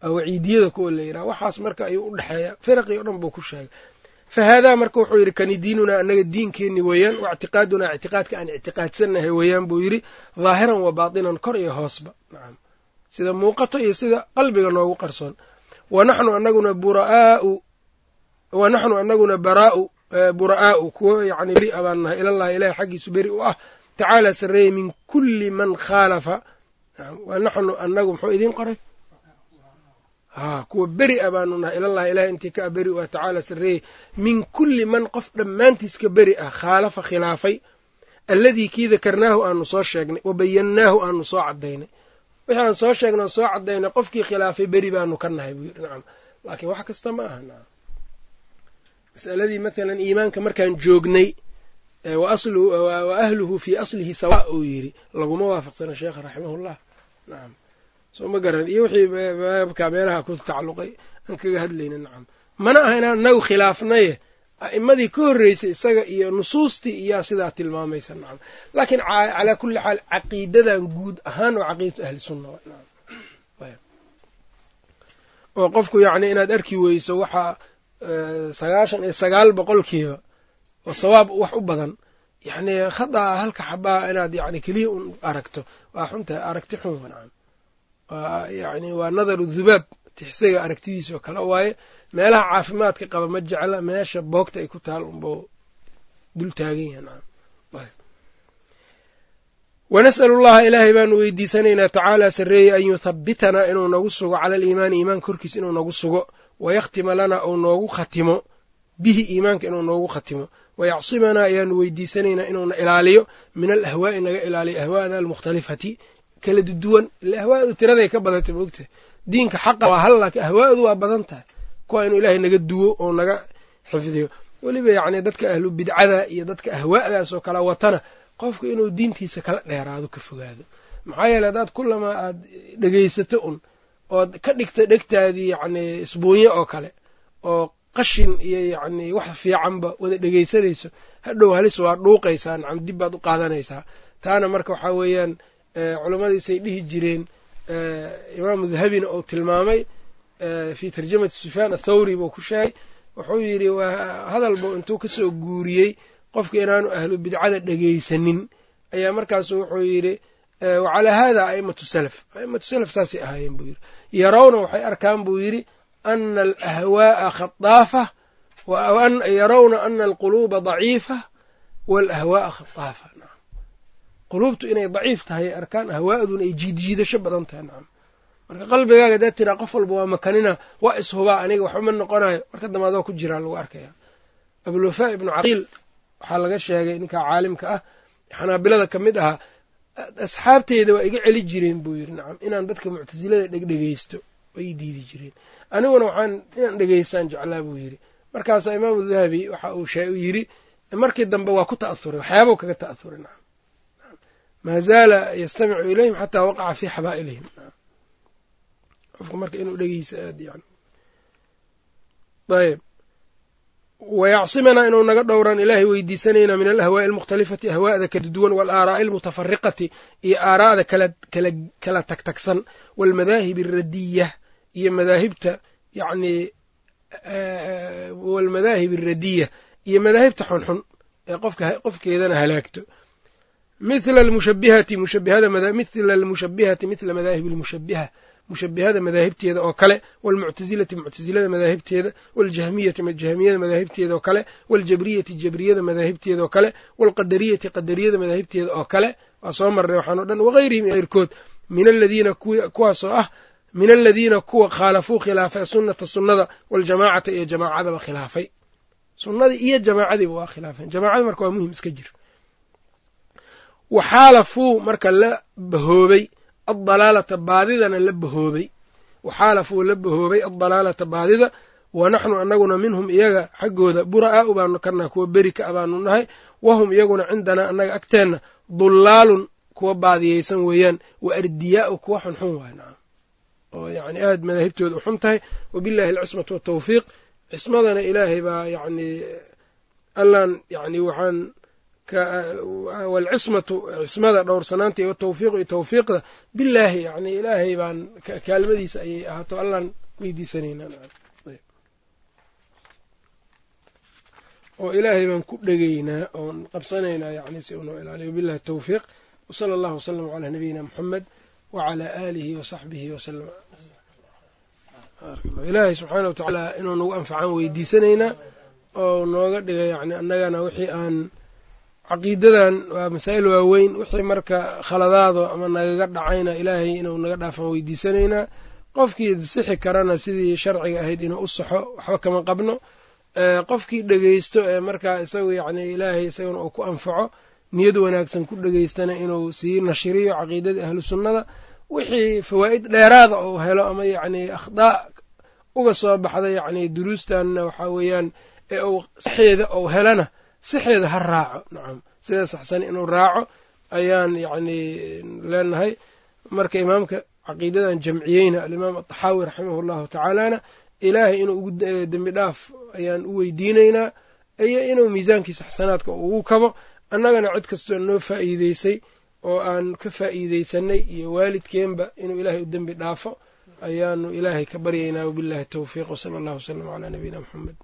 Waciidiyada kuwa la yidhaha waxaas marka ayuu u dhexeeya firaqii o dhan buu ku sheegay. Fa haadaa marka wuxuu yidhi kani diinunaa annaga diinkeenni weeyaan wa ictiqaadka aan ictiqaadsannahay weeyaan buu yidhi. Daahiran wa baatinan kor iyo hoosba sida muuqato iyo sida qalbiga noogu qarsoon. Wa naxnu anaguna buraa'u wa naxnu anaguna baraa'u bura'aau kuwo yani beri a baan nahay. Ilallahi ilahay xaggiisu beri u ah. Tacaala sarreeyey min kulli man khaalafa. Wa naxnu anagu muxuu idiin qoray? Ha kuwa beri a baanu nahay. Ilallahi ilahay intii ka a beri u ah tacaala sarreeyey min kulli man qof dhammaantiis ka beri ah khaalafa khilaafay. Alladii kii dakarnaahu aanu soo sheegnay wa bayannaahu aanu soo caddaynay wixii soo sheegnay oo soo caddaynay qofkii khilaafay beri baanu ka nahay buu yidhi. Nacam laakiin wax kasta ma aha nacam masaladii mathalan iimaanka markaan joognay wa ahluhu fii aslihi sawa uu yidhi. Laguma waafaqsana sheekha raximahullah. Nacam soo ma garan. Iyo wixii baabka meelaha ku tacalluqay aan kaga hadlayna nacam mana aha inaan inagu khilaafnaye a'imadii ka horreysay isaga iyo nusuustii iyaa sidaa tilmaamaysa nacam. Laakiin calaa kulli xaal caqiidadan guud ahaan waa caqiidatu ahli sunna oo qofku yacni inaad arki weyso waxaa sagaashan iyo sagaal boqolkiiba oo sawaab wax u badan yacni khadaa halka xabaa inaad yani keliya un aragto waa xuntahay aragti xun nacam. Waa yani waa nadaru dhubaab tixsiga aragtidiisa oo kale waaye meelaha caafimaadka qaba ma jecla meesha boogta ay ku taal unbau dul taagan yaha nacam wanas'alu llaha ilaahay baanu weydiisanaynaa tacaala sarreeye an yuthabbitanaa inuu nagu sugo cala aliimaani iimaan korkiis inuu nagu sugo wayakhtima lana uu noogu khatimo bihi iimaanka inuu noogu khatimo. Wayacsimanaa ayaanu weydiisanaynaa inuuna ilaaliyo min alahwaa'i naga ilaaliyo ahwaa'na almukhtalifati kala duduwan ila ahwaa'du tiraday ka badatay moogtahay diinka xaqa waa hal laakiin ahwaa'du waa badan tahay kuwa inuu ilaahay naga duwo oo naga xifdiyo. Weliba yacni dadka ahlu bidcada iyo dadka ahwaa'daas oo kala watana qofku inuu diintiisa kala dheeraado ka fogaado. Maxaa yeele haddaad kullamaa aad dhegaysato un ood ka dhigta dhegtaadii yacni isbuunyo oo kale oo qashin iyo yacni wax fiicanba wada dhegaysanayso hadhow halis waa dhuuqaysaa nacam dib baad u qaadanaysaa. Taana marka waxaa weeyaan culammadiisay dhihi jireen imaamu dahabina uu tilmaamay fii tarjamati sufyaan athawri buu ku sheegay. Wuxuu yidhi waa hadalbu intuu ka soo guuriyey qofka inaanu ahlu bidcada dhegaysanin ayaa markaasu wuxuu yidhi wacalaa haada a'imatu salaf. A'imatu salaf saasay ahaayeen buu yidhi. Yarawna waxay arkaan buu yidhi ana alahwaa'a khataafa yarawna ana alquluuba daciifa waalahwaa'a khataafa quluubtu inay daciif tahay arkaan ahwaa'duna ay jiidjiidasho badan tahay nacam marka qalbigaaga hadaad tiraa qof walba waa makanina waa ishubaa aniga waxuma noqonayo. Marka dambe adoo ku jiraa lagu arkaya. Abulwafaa ibnu caqiil waxaa laga sheegay ninkaa caalimka ah xanaabilada ka mid ahaa asxaabteyda waa iga celi jireen buu yidhi. Nacam inaan dadka muctasilada dhegdhegaysto way diidi jireen. Aniguna waxaan inaan dhegaystaan jeclaa buu yidhi. Markaasaa imaamu dahabi waxa uu yidhi markii dambe waa ku ta'ahuray waxyaabuu kaga ta'ahuray nacam. Maa zaala yastamicu ilayhim xataa waqaca fii xabaa'ilihim qofka marka inuu dhegeysa aad yani ayb wayacsimanaa inuu naga dhowran ilaahay weydiisanaynaa min alahwaa'i almukhtalifati ahwaa'da kala duwan waalaaraa'i almutafariqati iyo aaraa'da kala tagtagsan waalmadaahib alradiyah iyo madaahibta yani waalmadaahib alradiyah iyo madaahibta xunxun ee qofkeedana halaagto. Mithla almushabihati mushabihada mithla almushabihati mithla madaahib almushabiha mushabihada madaahibteeda oo kale waalmuctasilati muctasilada madaahibteeda waaljahmiyati jahmiyada madaahibteeda oo kale waaljabriyati jabriyada madaahibteeda oo kale waalqadariyati qadariyada madaahibteeda oo kale. Waa soo marnay waxaan o dhan wagayrihim eyrkood min aladiina kuwaasoo ah min aladiina kuwa khaalafuu khilaafay sunnata sunnada waljamaacata iyo jamaacadaba khilaafay. Sunnadii iyo jamaacadiiba waa khilaafeen. Jamacada marka waa muhiim iska jir. Waxaalafuu marka la bahoobay addalaalata baadidana la bahoobay. Waxaalafuu la bahoobay addalaalata baadida. Wa naxnu annaguna minhum iyaga xaggooda bura'aa'u baanu karnaa kuwa beri ka a baanu nahay. Wahum iyaguna cindanaa annaga agteenna dullaalun kuwa baadiyeysan weeyaan. Wa ardiyaa'u kuwa xunxun waay nacam oo yacni aad madaahibtooda u xun tahay. Wabillahi alcismatu watawfiiq cismadana ilaahay baa yacni allaan yacni waxaan waalcismatu cismada dhowrsanaanta iyo tawfiiqu iyo tawfiiqda bilaahi yani ilaahay baan kaalmadiisa ayay ahaato allaan weydiisanaynaa. Oo ilaahay baan ku dhegaynaa oon qabsanaynaa yani si unoo ilaaliyo billahi tawfiiq. Wsala allahu wasalam calaa nabiyina muxamed wacalaa aalihi wasaxbihi wasalam ilaahay subxaana wa tacaala inuu nagu anfacaan weydiisanaynaa oo nooga dhiga yacni annagana wixii aan caqiidadan waa masaa'il waaweyn. Wixii marka khaladaado ama nagaga dhacayna ilaahay inuu naga dhaafaan weydiisanaynaa. Qofkii sixi karana sidii sharciga ahayd inuu u saxo waxba kama qabno. Qofkii dhegeysto ee markaa isagu yacni ilaahay isagana uu ku anfaco niyad wanaagsan ku dhegeystana inuu sii nashiriyo caqiidadii ahlu sunnada wixii fawaa'id dheeraada uu helo ama yacni akhdaa uga soo baxda yacni duruustanna waxaa weeyaan ee uu saxeeda ou helana saxeeda ha raaco. Nacam. Sida saxsan inuu raaco ayaan yacni leenahay. Marka imaamka caqiidadan jamciyeyna alimaam ataxaawi raximah llahu tacaalana ilaahay inuu ugu dembi dhaaf ayaan u weydiinaynaa iyo inuu miisaankiisa xasanaadka ugu kabo annagana cid kastoo noo faa'iideysay oo aan ka faa'iideysanay iyo waalidkeenba inuu ilaahay u dembi dhaafo ayaanu ilaahay ka baryaynaa wabillahi towfiiq wsala allahu wasalam calaa nabiyina muxamed